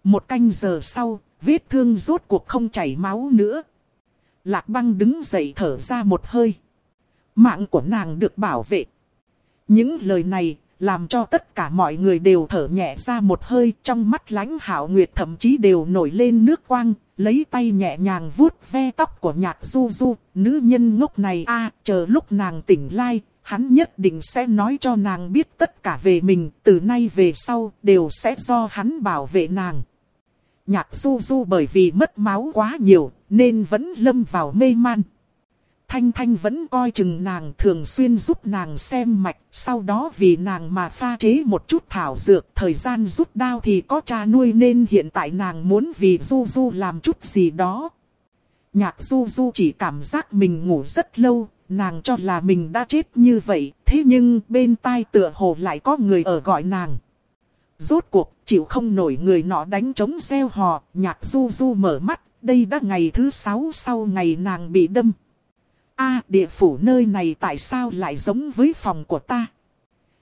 Một canh giờ sau, vết thương rốt cuộc không chảy máu nữa. Lạc băng đứng dậy thở ra một hơi. Mạng của nàng được bảo vệ. Những lời này làm cho tất cả mọi người đều thở nhẹ ra một hơi trong mắt lãnh hảo nguyệt thậm chí đều nổi lên nước quang, lấy tay nhẹ nhàng vuốt ve tóc của nhạc du du, nữ nhân ngốc này a chờ lúc nàng tỉnh lai, hắn nhất định sẽ nói cho nàng biết tất cả về mình, từ nay về sau đều sẽ do hắn bảo vệ nàng. Nhạc du du bởi vì mất máu quá nhiều, nên vẫn lâm vào mê man. Thanh Thanh vẫn coi chừng nàng thường xuyên giúp nàng xem mạch, sau đó vì nàng mà pha chế một chút thảo dược, thời gian rút đao thì có cha nuôi nên hiện tại nàng muốn vì Du Du làm chút gì đó. Nhạc Du Du chỉ cảm giác mình ngủ rất lâu, nàng cho là mình đã chết như vậy, thế nhưng bên tai tựa hồ lại có người ở gọi nàng. Rốt cuộc, chịu không nổi người nọ đánh trống gieo hò, nhạc Du Du mở mắt, đây đã ngày thứ sáu sau ngày nàng bị đâm a địa phủ nơi này tại sao lại giống với phòng của ta?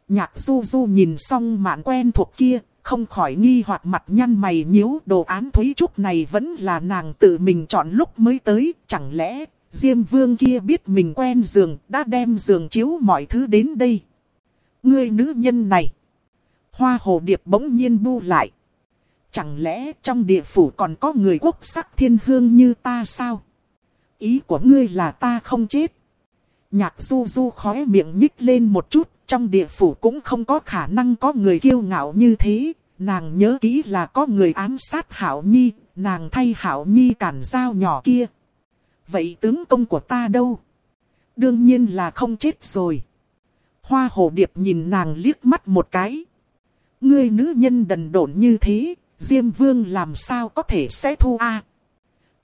Nhạc du du nhìn xong mạn quen thuộc kia, không khỏi nghi hoặc mặt nhăn mày nhíu đồ án thúy trúc này vẫn là nàng tự mình chọn lúc mới tới, chẳng lẽ Diêm vương kia biết mình quen giường, đã đem giường chiếu mọi thứ đến đây. Ngươi nữ nhân này. Hoa hồ điệp bỗng nhiên bu lại. Chẳng lẽ trong địa phủ còn có người quốc sắc thiên hương như ta sao? Ý của ngươi là ta không chết. Nhạc du du khóe miệng nhích lên một chút. Trong địa phủ cũng không có khả năng có người kiêu ngạo như thế. Nàng nhớ kỹ là có người ám sát Hảo Nhi. Nàng thay Hảo Nhi cản dao nhỏ kia. Vậy tướng công của ta đâu? Đương nhiên là không chết rồi. Hoa hồ điệp nhìn nàng liếc mắt một cái. Ngươi nữ nhân đần độn như thế, Diêm Vương làm sao có thể sẽ thu a?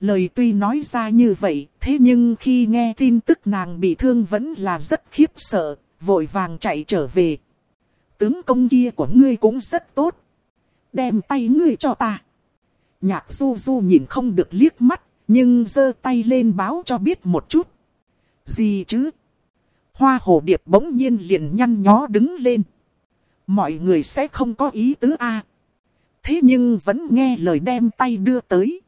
Lời tuy nói ra như vậy, thế nhưng khi nghe tin tức nàng bị thương vẫn là rất khiếp sợ, vội vàng chạy trở về. Tướng công kia của ngươi cũng rất tốt. Đem tay ngươi cho ta. Nhạc du du nhìn không được liếc mắt, nhưng giơ tay lên báo cho biết một chút. Gì chứ? Hoa hồ điệp bỗng nhiên liền nhăn nhó đứng lên. Mọi người sẽ không có ý tứ a Thế nhưng vẫn nghe lời đem tay đưa tới.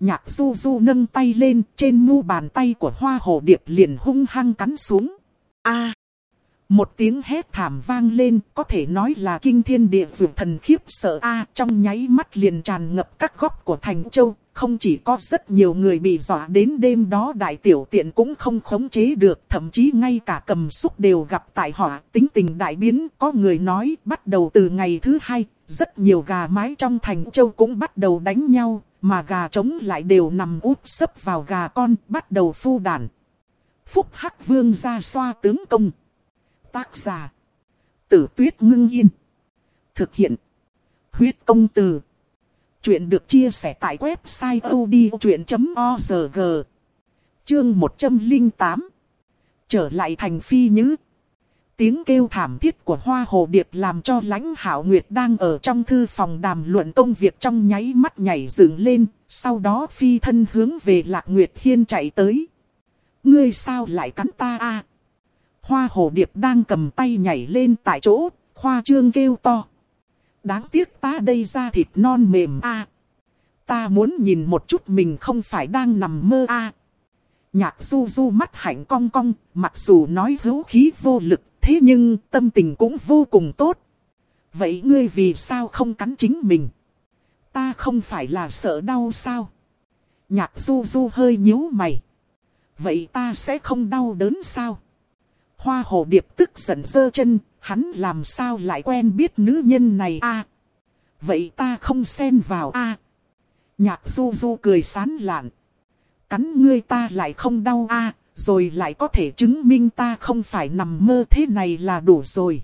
Nhạc du du nâng tay lên trên mu bàn tay của hoa hồ điệp liền hung hăng cắn xuống. a Một tiếng hét thảm vang lên có thể nói là kinh thiên địa vượt thần khiếp sợ a trong nháy mắt liền tràn ngập các góc của thành châu. Không chỉ có rất nhiều người bị dọa đến đêm đó đại tiểu tiện cũng không khống chế được, thậm chí ngay cả cầm xúc đều gặp tại họ, tính tình đại biến, có người nói bắt đầu từ ngày thứ hai, rất nhiều gà mái trong thành châu cũng bắt đầu đánh nhau, mà gà trống lại đều nằm úp sấp vào gà con, bắt đầu phu đàn. Phúc Hắc Vương ra xoa tướng công. Tác giả. Tử tuyết ngưng yên. Thực hiện. Huyết công từ. Chuyện được chia sẻ tại website odchuyện.org Chương 108 Trở lại thành phi nhứ Tiếng kêu thảm thiết của Hoa Hồ Điệp làm cho lãnh hảo Nguyệt đang ở trong thư phòng đàm luận công việc trong nháy mắt nhảy dựng lên, sau đó phi thân hướng về Lạc Nguyệt Hiên chạy tới. Ngươi sao lại cắn ta a? Hoa Hồ Điệp đang cầm tay nhảy lên tại chỗ, khoa trương kêu to. Đáng tiếc ta đây ra thịt non mềm a. Ta muốn nhìn một chút mình không phải đang nằm mơ a. Nhạc du du mắt hạnh cong cong, mặc dù nói hữu khí vô lực, thế nhưng tâm tình cũng vô cùng tốt. Vậy ngươi vì sao không cắn chính mình? Ta không phải là sợ đau sao? Nhạc du du hơi nhíu mày. Vậy ta sẽ không đau đớn sao? Hoa hồ điệp tức giận dơ chân, hắn làm sao lại quen biết nữ nhân này a? vậy ta không xen vào a. Nhạc du du cười sán lạn. Cắn ngươi ta lại không đau a, rồi lại có thể chứng minh ta không phải nằm mơ thế này là đủ rồi.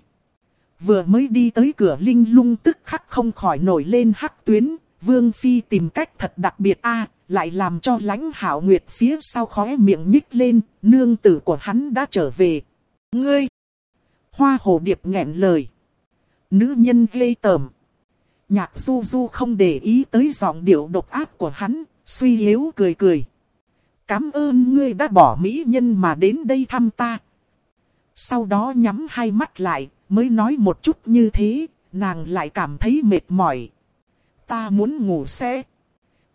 Vừa mới đi tới cửa linh lung tức khắc không khỏi nổi lên hắc tuyến, Vương Phi tìm cách thật đặc biệt a lại làm cho lãnh hảo nguyệt phía sau khóe miệng nhích lên, nương tử của hắn đã trở về. Ngươi! Hoa hồ điệp nghẹn lời. Nữ nhân ghê tởm. Nhạc du du không để ý tới giọng điệu độc áp của hắn, suy yếu cười cười. Cảm ơn ngươi đã bỏ mỹ nhân mà đến đây thăm ta. Sau đó nhắm hai mắt lại, mới nói một chút như thế, nàng lại cảm thấy mệt mỏi. Ta muốn ngủ xe.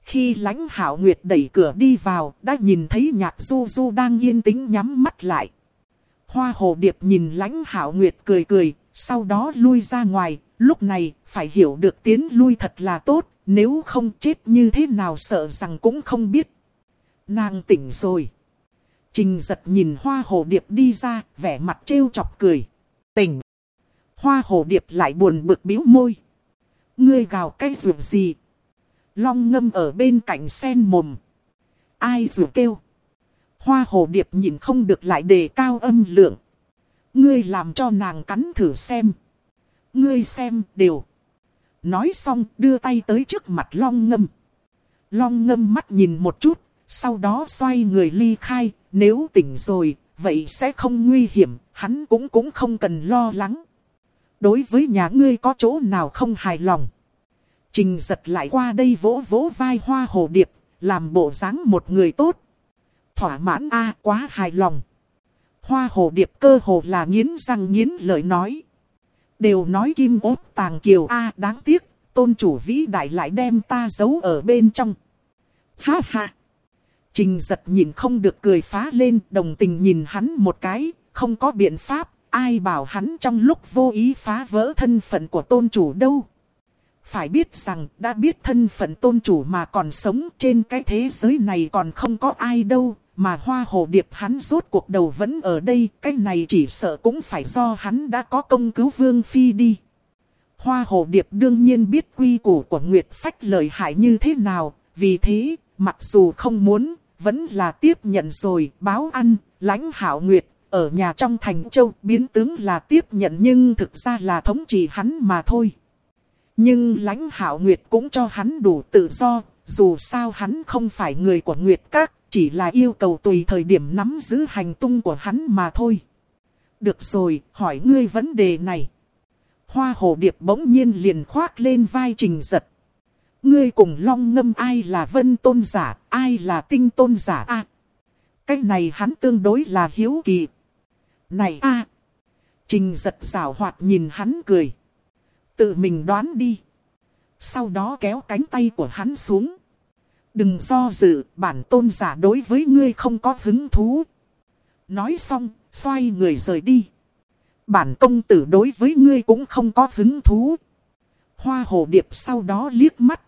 Khi lãnh hảo nguyệt đẩy cửa đi vào, đã nhìn thấy nhạc du du đang yên tĩnh nhắm mắt lại. Hoa hồ điệp nhìn lãnh hảo nguyệt cười cười, sau đó lui ra ngoài, lúc này phải hiểu được tiến lui thật là tốt, nếu không chết như thế nào sợ rằng cũng không biết. Nàng tỉnh rồi. Trình giật nhìn hoa hồ điệp đi ra, vẻ mặt trêu chọc cười. Tỉnh. Hoa hồ điệp lại buồn bực biếu môi. Ngươi gào cái rượu gì? Long ngâm ở bên cạnh sen mồm. Ai rượu kêu? Hoa hồ điệp nhìn không được lại đề cao âm lượng. Ngươi làm cho nàng cắn thử xem. Ngươi xem đều. Nói xong đưa tay tới trước mặt long ngâm. Long ngâm mắt nhìn một chút, sau đó xoay người ly khai, nếu tỉnh rồi, vậy sẽ không nguy hiểm, hắn cũng cũng không cần lo lắng. Đối với nhà ngươi có chỗ nào không hài lòng. Trình giật lại qua đây vỗ vỗ vai hoa hồ điệp, làm bộ dáng một người tốt. Thỏa mãn a quá hài lòng. Hoa hồ điệp cơ hồ là nghiến răng nghiến lợi nói. Đều nói kim ốt tàng kiều a đáng tiếc, tôn chủ vĩ đại lại đem ta giấu ở bên trong. Ha ha! Trình giật nhìn không được cười phá lên, đồng tình nhìn hắn một cái, không có biện pháp, ai bảo hắn trong lúc vô ý phá vỡ thân phận của tôn chủ đâu. Phải biết rằng đã biết thân phận tôn chủ mà còn sống trên cái thế giới này còn không có ai đâu. Mà hoa hồ điệp hắn rốt cuộc đầu vẫn ở đây. Cái này chỉ sợ cũng phải do hắn đã có công cứu vương phi đi. Hoa hồ điệp đương nhiên biết quy củ của Nguyệt Phách lợi hại như thế nào. Vì thế, mặc dù không muốn, vẫn là tiếp nhận rồi báo ăn, lãnh hảo Nguyệt. Ở nhà trong thành châu biến tướng là tiếp nhận nhưng thực ra là thống trị hắn mà thôi. Nhưng lãnh hảo Nguyệt cũng cho hắn đủ tự do, dù sao hắn không phải người của Nguyệt Các, chỉ là yêu cầu tùy thời điểm nắm giữ hành tung của hắn mà thôi. Được rồi, hỏi ngươi vấn đề này. Hoa hồ điệp bỗng nhiên liền khoác lên vai trình giật. Ngươi cùng long ngâm ai là vân tôn giả, ai là tinh tôn giả a à, Cái này hắn tương đối là hiếu kỳ. Này a Trình giật rào hoạt nhìn hắn cười. Tự mình đoán đi. Sau đó kéo cánh tay của hắn xuống. Đừng do dự, bản tôn giả đối với ngươi không có hứng thú. Nói xong, xoay người rời đi. Bản công tử đối với ngươi cũng không có hứng thú. Hoa hồ điệp sau đó liếc mắt.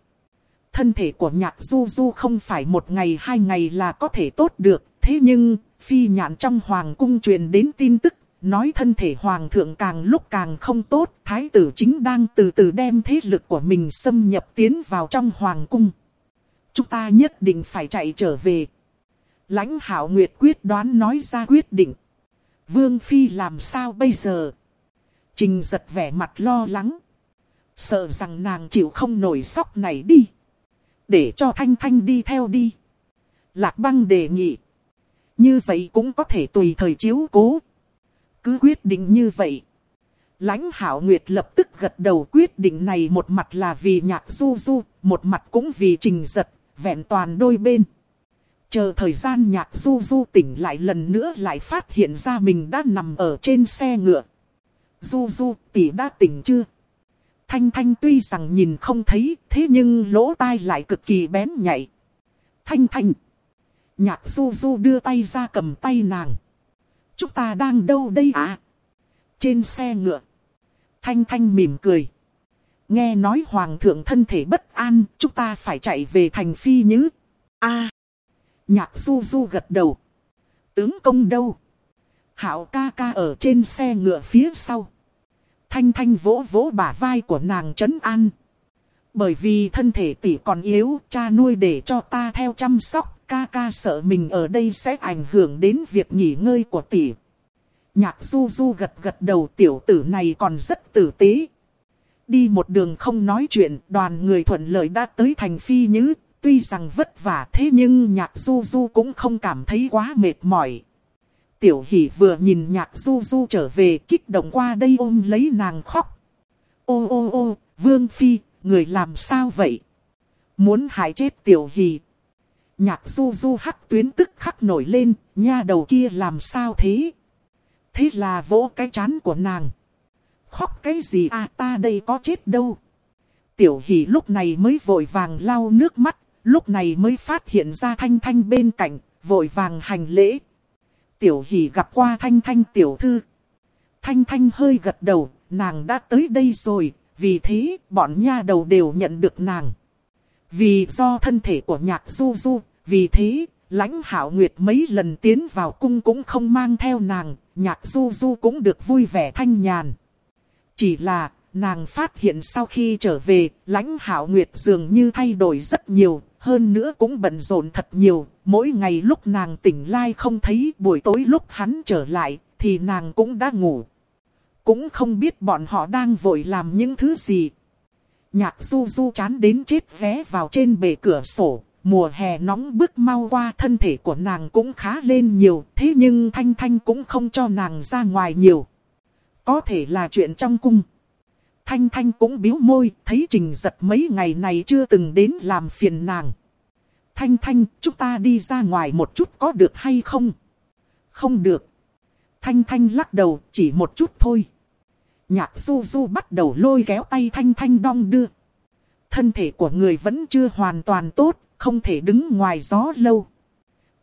Thân thể của nhạc du du không phải một ngày hai ngày là có thể tốt được. Thế nhưng, phi nhạn trong hoàng cung truyền đến tin tức Nói thân thể hoàng thượng càng lúc càng không tốt, thái tử chính đang từ từ đem thế lực của mình xâm nhập tiến vào trong hoàng cung. Chúng ta nhất định phải chạy trở về. Lãnh hảo nguyệt quyết đoán nói ra quyết định. Vương Phi làm sao bây giờ? Trình giật vẻ mặt lo lắng. Sợ rằng nàng chịu không nổi sóc này đi. Để cho Thanh Thanh đi theo đi. Lạc băng đề nghị. Như vậy cũng có thể tùy thời chiếu cố. Cứ quyết định như vậy. Lãnh hảo nguyệt lập tức gật đầu quyết định này một mặt là vì nhạc du du, một mặt cũng vì trình giật, vẹn toàn đôi bên. Chờ thời gian nhạc du du tỉnh lại lần nữa lại phát hiện ra mình đã nằm ở trên xe ngựa. Du du tỷ đã tỉnh chưa? Thanh Thanh tuy rằng nhìn không thấy, thế nhưng lỗ tai lại cực kỳ bén nhạy. Thanh Thanh. Nhạc du du đưa tay ra cầm tay nàng. Chúng ta đang đâu đây à? Trên xe ngựa. Thanh Thanh mỉm cười. Nghe nói hoàng thượng thân thể bất an, chúng ta phải chạy về thành phi nhứ. a Nhạc du du gật đầu. Tướng công đâu? Hảo ca ca ở trên xe ngựa phía sau. Thanh Thanh vỗ vỗ bả vai của nàng trấn an. Bởi vì thân thể tỷ còn yếu, cha nuôi để cho ta theo chăm sóc, ca ca sợ mình ở đây sẽ ảnh hưởng đến việc nghỉ ngơi của tỷ. Nhạc du du gật gật đầu tiểu tử này còn rất tử tế. Đi một đường không nói chuyện, đoàn người thuận lợi đã tới thành phi nhứ, tuy rằng vất vả thế nhưng nhạc du du cũng không cảm thấy quá mệt mỏi. Tiểu hỷ vừa nhìn nhạc du du trở về kích động qua đây ôm lấy nàng khóc. Ô ô ô, vương phi, người làm sao vậy? Muốn hại chết tiểu hỷ. Nhạc du du hắc tuyến tức khắc nổi lên, nha đầu kia làm sao thế? Thế là vỗ cái chán của nàng. Khóc cái gì à ta đây có chết đâu. Tiểu hỷ lúc này mới vội vàng lau nước mắt, lúc này mới phát hiện ra thanh thanh bên cạnh, vội vàng hành lễ. Tiểu hỷ gặp qua thanh thanh tiểu thư. Thanh thanh hơi gật đầu, nàng đã tới đây rồi, vì thế bọn nha đầu đều nhận được nàng. Vì do thân thể của nhạc du du, vì thế lãnh hảo nguyệt mấy lần tiến vào cung cũng không mang theo nàng, nhạc du du cũng được vui vẻ thanh nhàn. Chỉ là, nàng phát hiện sau khi trở về, lãnh hảo nguyệt dường như thay đổi rất nhiều, hơn nữa cũng bận rộn thật nhiều. Mỗi ngày lúc nàng tỉnh lai không thấy buổi tối lúc hắn trở lại, thì nàng cũng đã ngủ. Cũng không biết bọn họ đang vội làm những thứ gì. Nhạc du du chán đến chết vé vào trên bề cửa sổ, Mùa hè nóng bước mau qua thân thể của nàng cũng khá lên nhiều, thế nhưng Thanh Thanh cũng không cho nàng ra ngoài nhiều. Có thể là chuyện trong cung. Thanh Thanh cũng biếu môi, thấy trình giật mấy ngày này chưa từng đến làm phiền nàng. Thanh Thanh, chúng ta đi ra ngoài một chút có được hay không? Không được. Thanh Thanh lắc đầu, chỉ một chút thôi. Nhạc du du bắt đầu lôi kéo tay Thanh Thanh đong đưa. Thân thể của người vẫn chưa hoàn toàn tốt, không thể đứng ngoài gió lâu.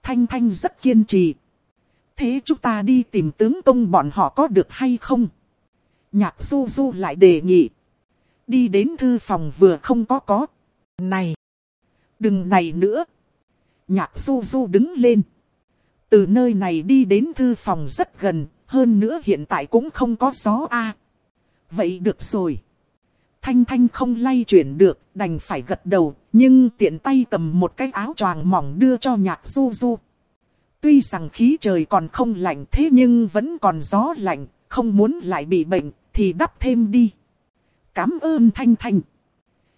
Thanh Thanh rất kiên trì. Thế chúng ta đi tìm tướng công bọn họ có được hay không? Nhạc du du lại đề nghị. Đi đến thư phòng vừa không có có. Này! Đừng này nữa! Nhạc du du đứng lên. Từ nơi này đi đến thư phòng rất gần, hơn nữa hiện tại cũng không có gió a. Vậy được rồi. Thanh Thanh không lay chuyển được, đành phải gật đầu, nhưng tiện tay cầm một cái áo choàng mỏng đưa cho nhạc du du. Tuy rằng khí trời còn không lạnh thế nhưng vẫn còn gió lạnh, không muốn lại bị bệnh, thì đắp thêm đi. Cảm ơn Thanh Thanh.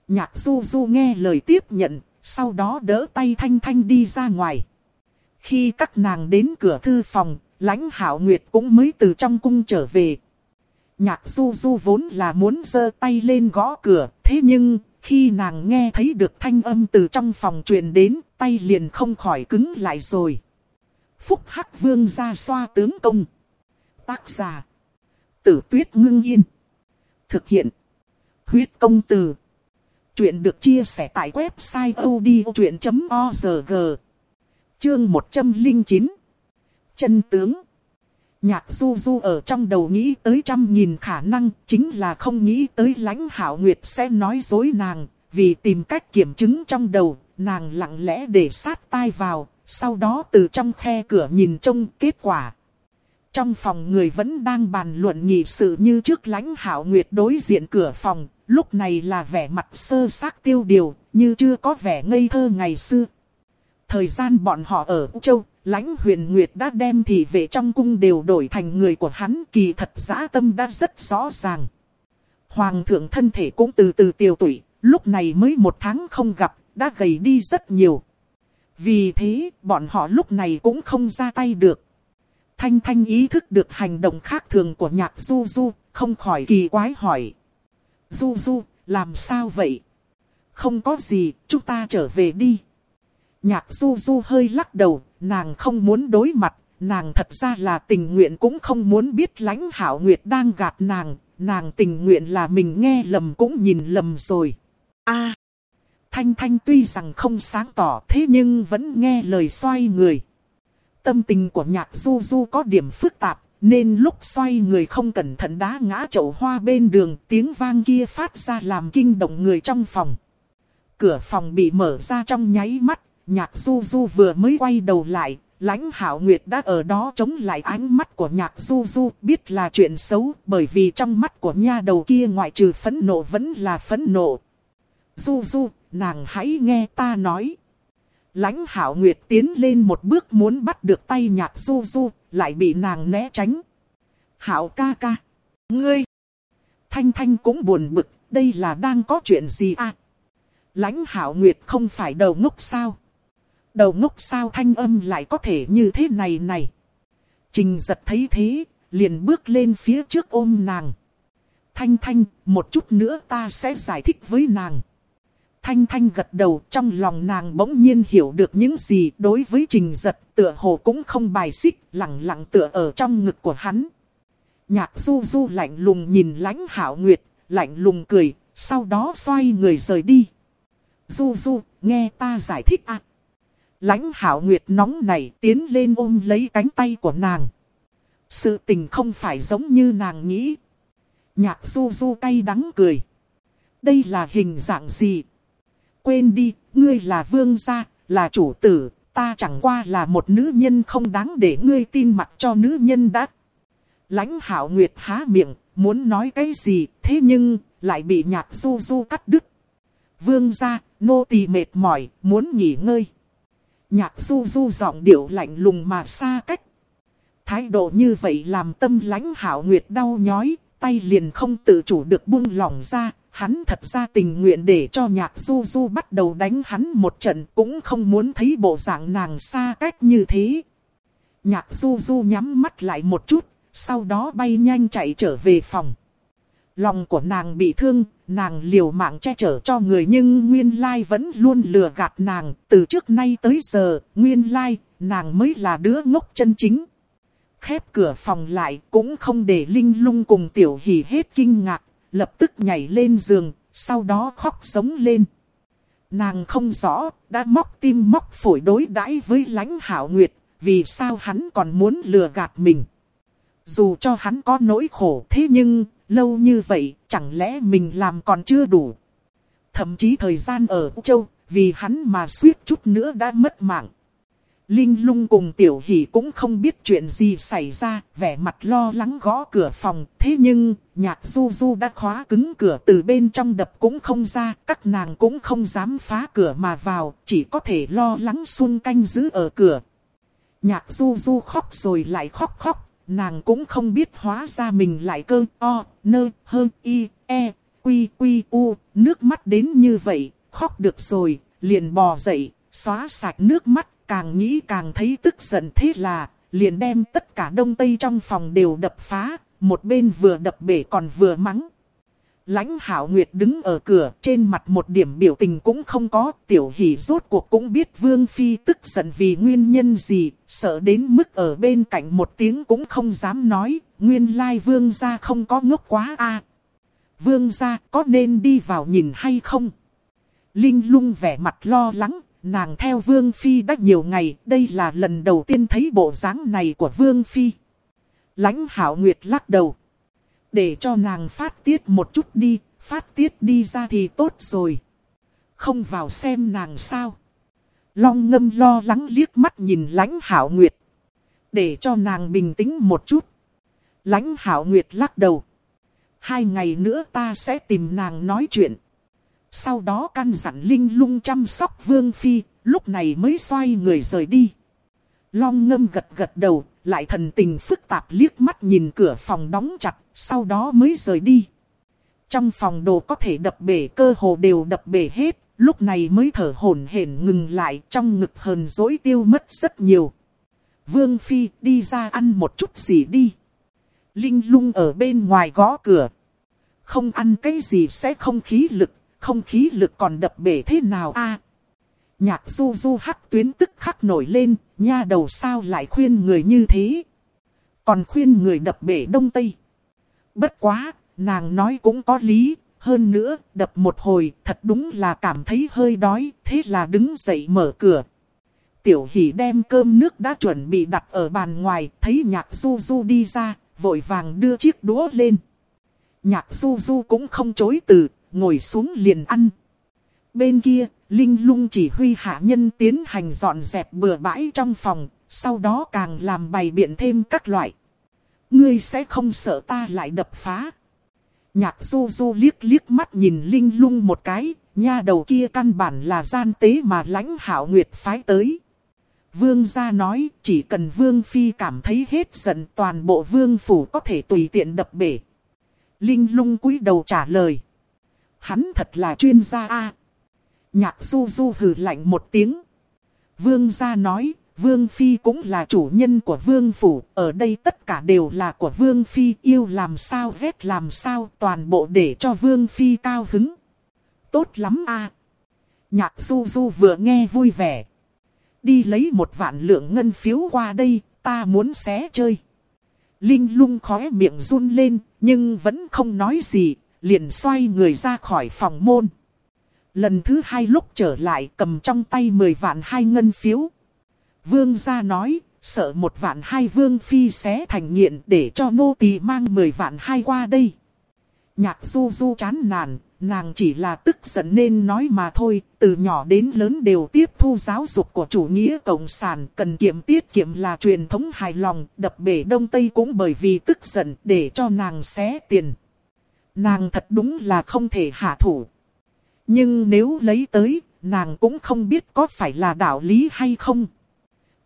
Nhạc du du nghe lời tiếp nhận, sau đó đỡ tay Thanh Thanh đi ra ngoài. Khi các nàng đến cửa thư phòng, lãnh hảo nguyệt cũng mới từ trong cung trở về. Nhạc du du vốn là muốn giơ tay lên gõ cửa, thế nhưng khi nàng nghe thấy được thanh âm từ trong phòng truyền đến, tay liền không khỏi cứng lại rồi. Phúc Hắc Vương ra xoa tướng công. Tác giả. Tử tuyết ngưng yên. Thực hiện. Huyết công từ. Chuyện được chia sẻ tại website odchuyện.org. Chương 109. Chân tướng. Nhạc du du ở trong đầu nghĩ tới trăm nghìn khả năng, chính là không nghĩ tới lãnh hảo nguyệt sẽ nói dối nàng, vì tìm cách kiểm chứng trong đầu, nàng lặng lẽ để sát tai vào, sau đó từ trong khe cửa nhìn trông kết quả. Trong phòng người vẫn đang bàn luận nghị sự như trước lãnh hảo nguyệt đối diện cửa phòng, lúc này là vẻ mặt sơ xác tiêu điều, như chưa có vẻ ngây thơ ngày xưa. Thời gian bọn họ ở Châu, lãnh huyền nguyệt đã đem thị vệ trong cung đều đổi thành người của hắn kỳ thật giã tâm đã rất rõ ràng. Hoàng thượng thân thể cũng từ từ tiêu tụy, lúc này mới một tháng không gặp, đã gầy đi rất nhiều. Vì thế, bọn họ lúc này cũng không ra tay được. Thanh Thanh ý thức được hành động khác thường của nhạc Du Du, không khỏi kỳ quái hỏi. Du Du, làm sao vậy? Không có gì, chúng ta trở về đi. Nhạc Du Du hơi lắc đầu, nàng không muốn đối mặt, nàng thật ra là tình nguyện cũng không muốn biết lãnh hảo nguyệt đang gạt nàng, nàng tình nguyện là mình nghe lầm cũng nhìn lầm rồi. a Thanh Thanh tuy rằng không sáng tỏ thế nhưng vẫn nghe lời xoay người. Tâm tình của nhạc du du có điểm phức tạp, nên lúc xoay người không cẩn thận đá ngã chậu hoa bên đường, tiếng vang kia phát ra làm kinh động người trong phòng. Cửa phòng bị mở ra trong nháy mắt, nhạc du du vừa mới quay đầu lại, lãnh hảo nguyệt đã ở đó chống lại ánh mắt của nhạc du du, biết là chuyện xấu, bởi vì trong mắt của nha đầu kia ngoại trừ phẫn nộ vẫn là phẫn nộ. Du du, nàng hãy nghe ta nói. Lãnh hảo nguyệt tiến lên một bước muốn bắt được tay nhạc du du, lại bị nàng né tránh. Hảo ca ca. Ngươi. Thanh Thanh cũng buồn bực, đây là đang có chuyện gì à? Lãnh hảo nguyệt không phải đầu ngốc sao? Đầu ngốc sao thanh âm lại có thể như thế này này? Trình giật thấy thế, liền bước lên phía trước ôm nàng. Thanh Thanh, một chút nữa ta sẽ giải thích với nàng. Thanh Thanh gật đầu trong lòng nàng bỗng nhiên hiểu được những gì đối với trình giật tựa hồ cũng không bài xích lặng lặng tựa ở trong ngực của hắn. Nhạc du du lạnh lùng nhìn lãnh hảo nguyệt, lạnh lùng cười, sau đó xoay người rời đi. Du du, nghe ta giải thích ạ. À. Lãnh hảo nguyệt nóng này tiến lên ôm lấy cánh tay của nàng. Sự tình không phải giống như nàng nghĩ. Nhạc du du cay đắng cười. Đây là hình dạng gì? Quên đi, ngươi là vương gia, là chủ tử, ta chẳng qua là một nữ nhân không đáng để ngươi tin mặc cho nữ nhân đã. Lãnh hảo nguyệt há miệng, muốn nói cái gì, thế nhưng, lại bị nhạc du du cắt đứt. Vương gia, nô tỳ mệt mỏi, muốn nghỉ ngơi. Nhạc du du giọng điệu lạnh lùng mà xa cách. Thái độ như vậy làm tâm lãnh hảo nguyệt đau nhói, tay liền không tự chủ được buông lỏng ra, Hắn thật ra tình nguyện để cho nhạc du du bắt đầu đánh hắn một trận cũng không muốn thấy bộ dạng nàng xa cách như thế. Nhạc du du nhắm mắt lại một chút, sau đó bay nhanh chạy trở về phòng. lòng của nàng bị thương, nàng liều mạng che chở cho người nhưng nguyên lai vẫn luôn lừa gạt nàng. Từ trước nay tới giờ, nguyên lai, nàng mới là đứa ngốc chân chính. Khép cửa phòng lại cũng không để Linh lung cùng tiểu hỷ hết kinh ngạc, lập tức nhảy lên giường, sau đó khóc sống lên. Nàng không rõ, đã móc tim móc phổi đối đãi với lãnh hảo nguyệt, vì sao hắn còn muốn lừa gạt mình. Dù cho hắn có nỗi khổ thế nhưng, lâu như vậy, chẳng lẽ mình làm còn chưa đủ. Thậm chí thời gian ở châu, vì hắn mà suýt chút nữa đã mất mạng. Linh lung cùng tiểu hỷ cũng không biết chuyện gì xảy ra, vẻ mặt lo lắng gõ cửa phòng. Thế nhưng, nhạc du du đã khóa cứng cửa từ bên trong đập cũng không ra, các nàng cũng không dám phá cửa mà vào, chỉ có thể lo lắng xuân canh giữ ở cửa. Nhạc du du khóc rồi lại khóc khóc, nàng cũng không biết hóa ra mình lại cơ o, nơ, hơn y, e, quy, quy, u, nước mắt đến như vậy, khóc được rồi, liền bò dậy, xóa sạch nước mắt càng nghĩ càng thấy tức giận thế là, liền đem tất cả đông tây trong phòng đều đập phá, một bên vừa đập bể còn vừa mắng. Lãnh hảo nguyệt đứng ở cửa, trên mặt một điểm biểu tình cũng không có, tiểu hỷ rốt cuộc cũng biết vương phi tức giận vì nguyên nhân gì, sợ đến mức ở bên cạnh một tiếng cũng không dám nói, nguyên lai vương gia không có ngốc quá a à, Vương gia có nên đi vào nhìn hay không? Linh lung vẻ mặt lo lắng, Nàng theo Vương Phi đã nhiều ngày, đây là lần đầu tiên thấy bộ dáng này của Vương Phi. Lãnh Hảo Nguyệt lắc đầu. Để cho nàng phát tiết một chút đi, phát tiết đi ra thì tốt rồi. Không vào xem nàng sao. Long ngâm lo lắng liếc mắt nhìn lãnh Hảo Nguyệt. Để cho nàng bình tĩnh một chút. Lãnh Hảo Nguyệt lắc đầu. Hai ngày nữa ta sẽ tìm nàng nói chuyện. Sau đó căn dặn Linh lung chăm sóc Vương Phi, lúc này mới xoay người rời đi. Long ngâm gật gật đầu, lại thần tình phức tạp liếc mắt nhìn cửa phòng đóng chặt, sau đó mới rời đi. Trong phòng đồ có thể đập bể cơ hồ đều đập bể hết, lúc này mới thở hổn hển ngừng lại trong ngực hờn dỗi tiêu mất rất nhiều. Vương Phi đi ra ăn một chút gì đi. Linh lung ở bên ngoài gõ cửa. Không ăn cái gì sẽ không khí lực không khí lực còn đập bể thế nào a? nhạc du du hắc tuyến tức khắc nổi lên, nha đầu sao lại khuyên người như thế. Còn khuyên người đập bể đông tây. Bất quá, nàng nói cũng có lý, hơn nữa, đập một hồi, thật đúng là cảm thấy hơi đói, thế là đứng dậy mở cửa. Tiểu hỷ đem cơm nước đã chuẩn bị đặt ở bàn ngoài, thấy nhạc du du đi ra, vội vàng đưa chiếc đũa lên. Nhạc du du cũng không chối từ, ngồi xuống liền ăn. Bên kia, Linh lung chỉ huy hạ nhân tiến hành dọn dẹp bừa bãi trong phòng, sau đó càng làm bày biện thêm các loại. Ngươi sẽ không sợ ta lại đập phá. Nhạc du du liếc liếc mắt nhìn Linh lung một cái, nha đầu kia căn bản là gian tế mà lãnh hảo nguyệt phái tới. Vương gia nói chỉ cần vương phi cảm thấy hết giận toàn bộ vương phủ có thể tùy tiện đập bể. Linh lung cúi đầu trả lời. Hắn thật là chuyên gia a. Nhạc du du hừ lạnh một tiếng. Vương gia nói, Vương Phi cũng là chủ nhân của Vương Phủ, ở đây tất cả đều là của Vương Phi, yêu làm sao ghét làm sao, toàn bộ để cho Vương Phi cao hứng. Tốt lắm a. Nhạc du du vừa nghe vui vẻ. Đi lấy một vạn lượng ngân phiếu qua đây, ta muốn xé chơi. Linh lung khóe miệng run lên, nhưng vẫn không nói gì, liền xoay người ra khỏi phòng môn. Lần thứ hai lúc trở lại cầm trong tay 10 vạn hai ngân phiếu. Vương gia nói, sợ một vạn hai vương phi xé thành nghiện để cho nô tỳ mang 10 vạn hai qua đây. Nhạc du du chán nản, nàng chỉ là tức giận nên nói mà thôi, từ nhỏ đến lớn đều tiếp thu giáo dục của chủ nghĩa cộng sản, cần kiệm tiết kiệm là truyền thống hài lòng, đập bể đông tây cũng bởi vì tức giận để cho nàng xé tiền. Nàng thật đúng là không thể hạ thủ. Nhưng nếu lấy tới, nàng cũng không biết có phải là đạo lý hay không.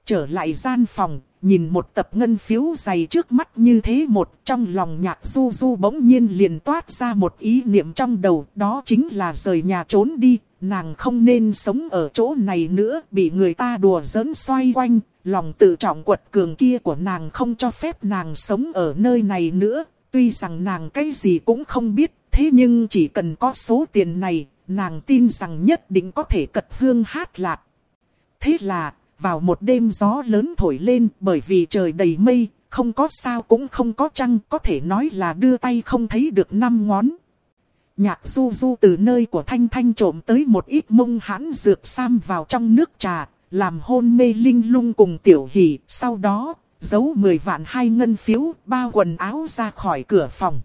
Trở lại gian phòng, nhìn một tập ngân phiếu dày trước mắt như thế một trong lòng nhạc du du bỗng nhiên liền toát ra một ý niệm trong đầu đó chính là rời nhà trốn đi. Nàng không nên sống ở chỗ này nữa bị người ta đùa giỡn xoay quanh. Lòng tự trọng quật cường kia của nàng không cho phép nàng sống ở nơi này nữa Tuy rằng nàng cái gì cũng không biết, thế nhưng chỉ cần có số tiền này, nàng tin rằng nhất định có thể cật hương hát lạc. Thế là, vào một đêm gió lớn thổi lên bởi vì trời đầy mây, không có sao cũng không có trăng, có thể nói là đưa tay không thấy được năm ngón. Nhạc du du từ nơi của Thanh Thanh trộm tới một ít mông hãn dược sam vào trong nước trà, làm hôn mê linh lung cùng tiểu hỷ, sau đó, giấu 10 vạn hai ngân phiếu, bao quần áo ra khỏi cửa phòng.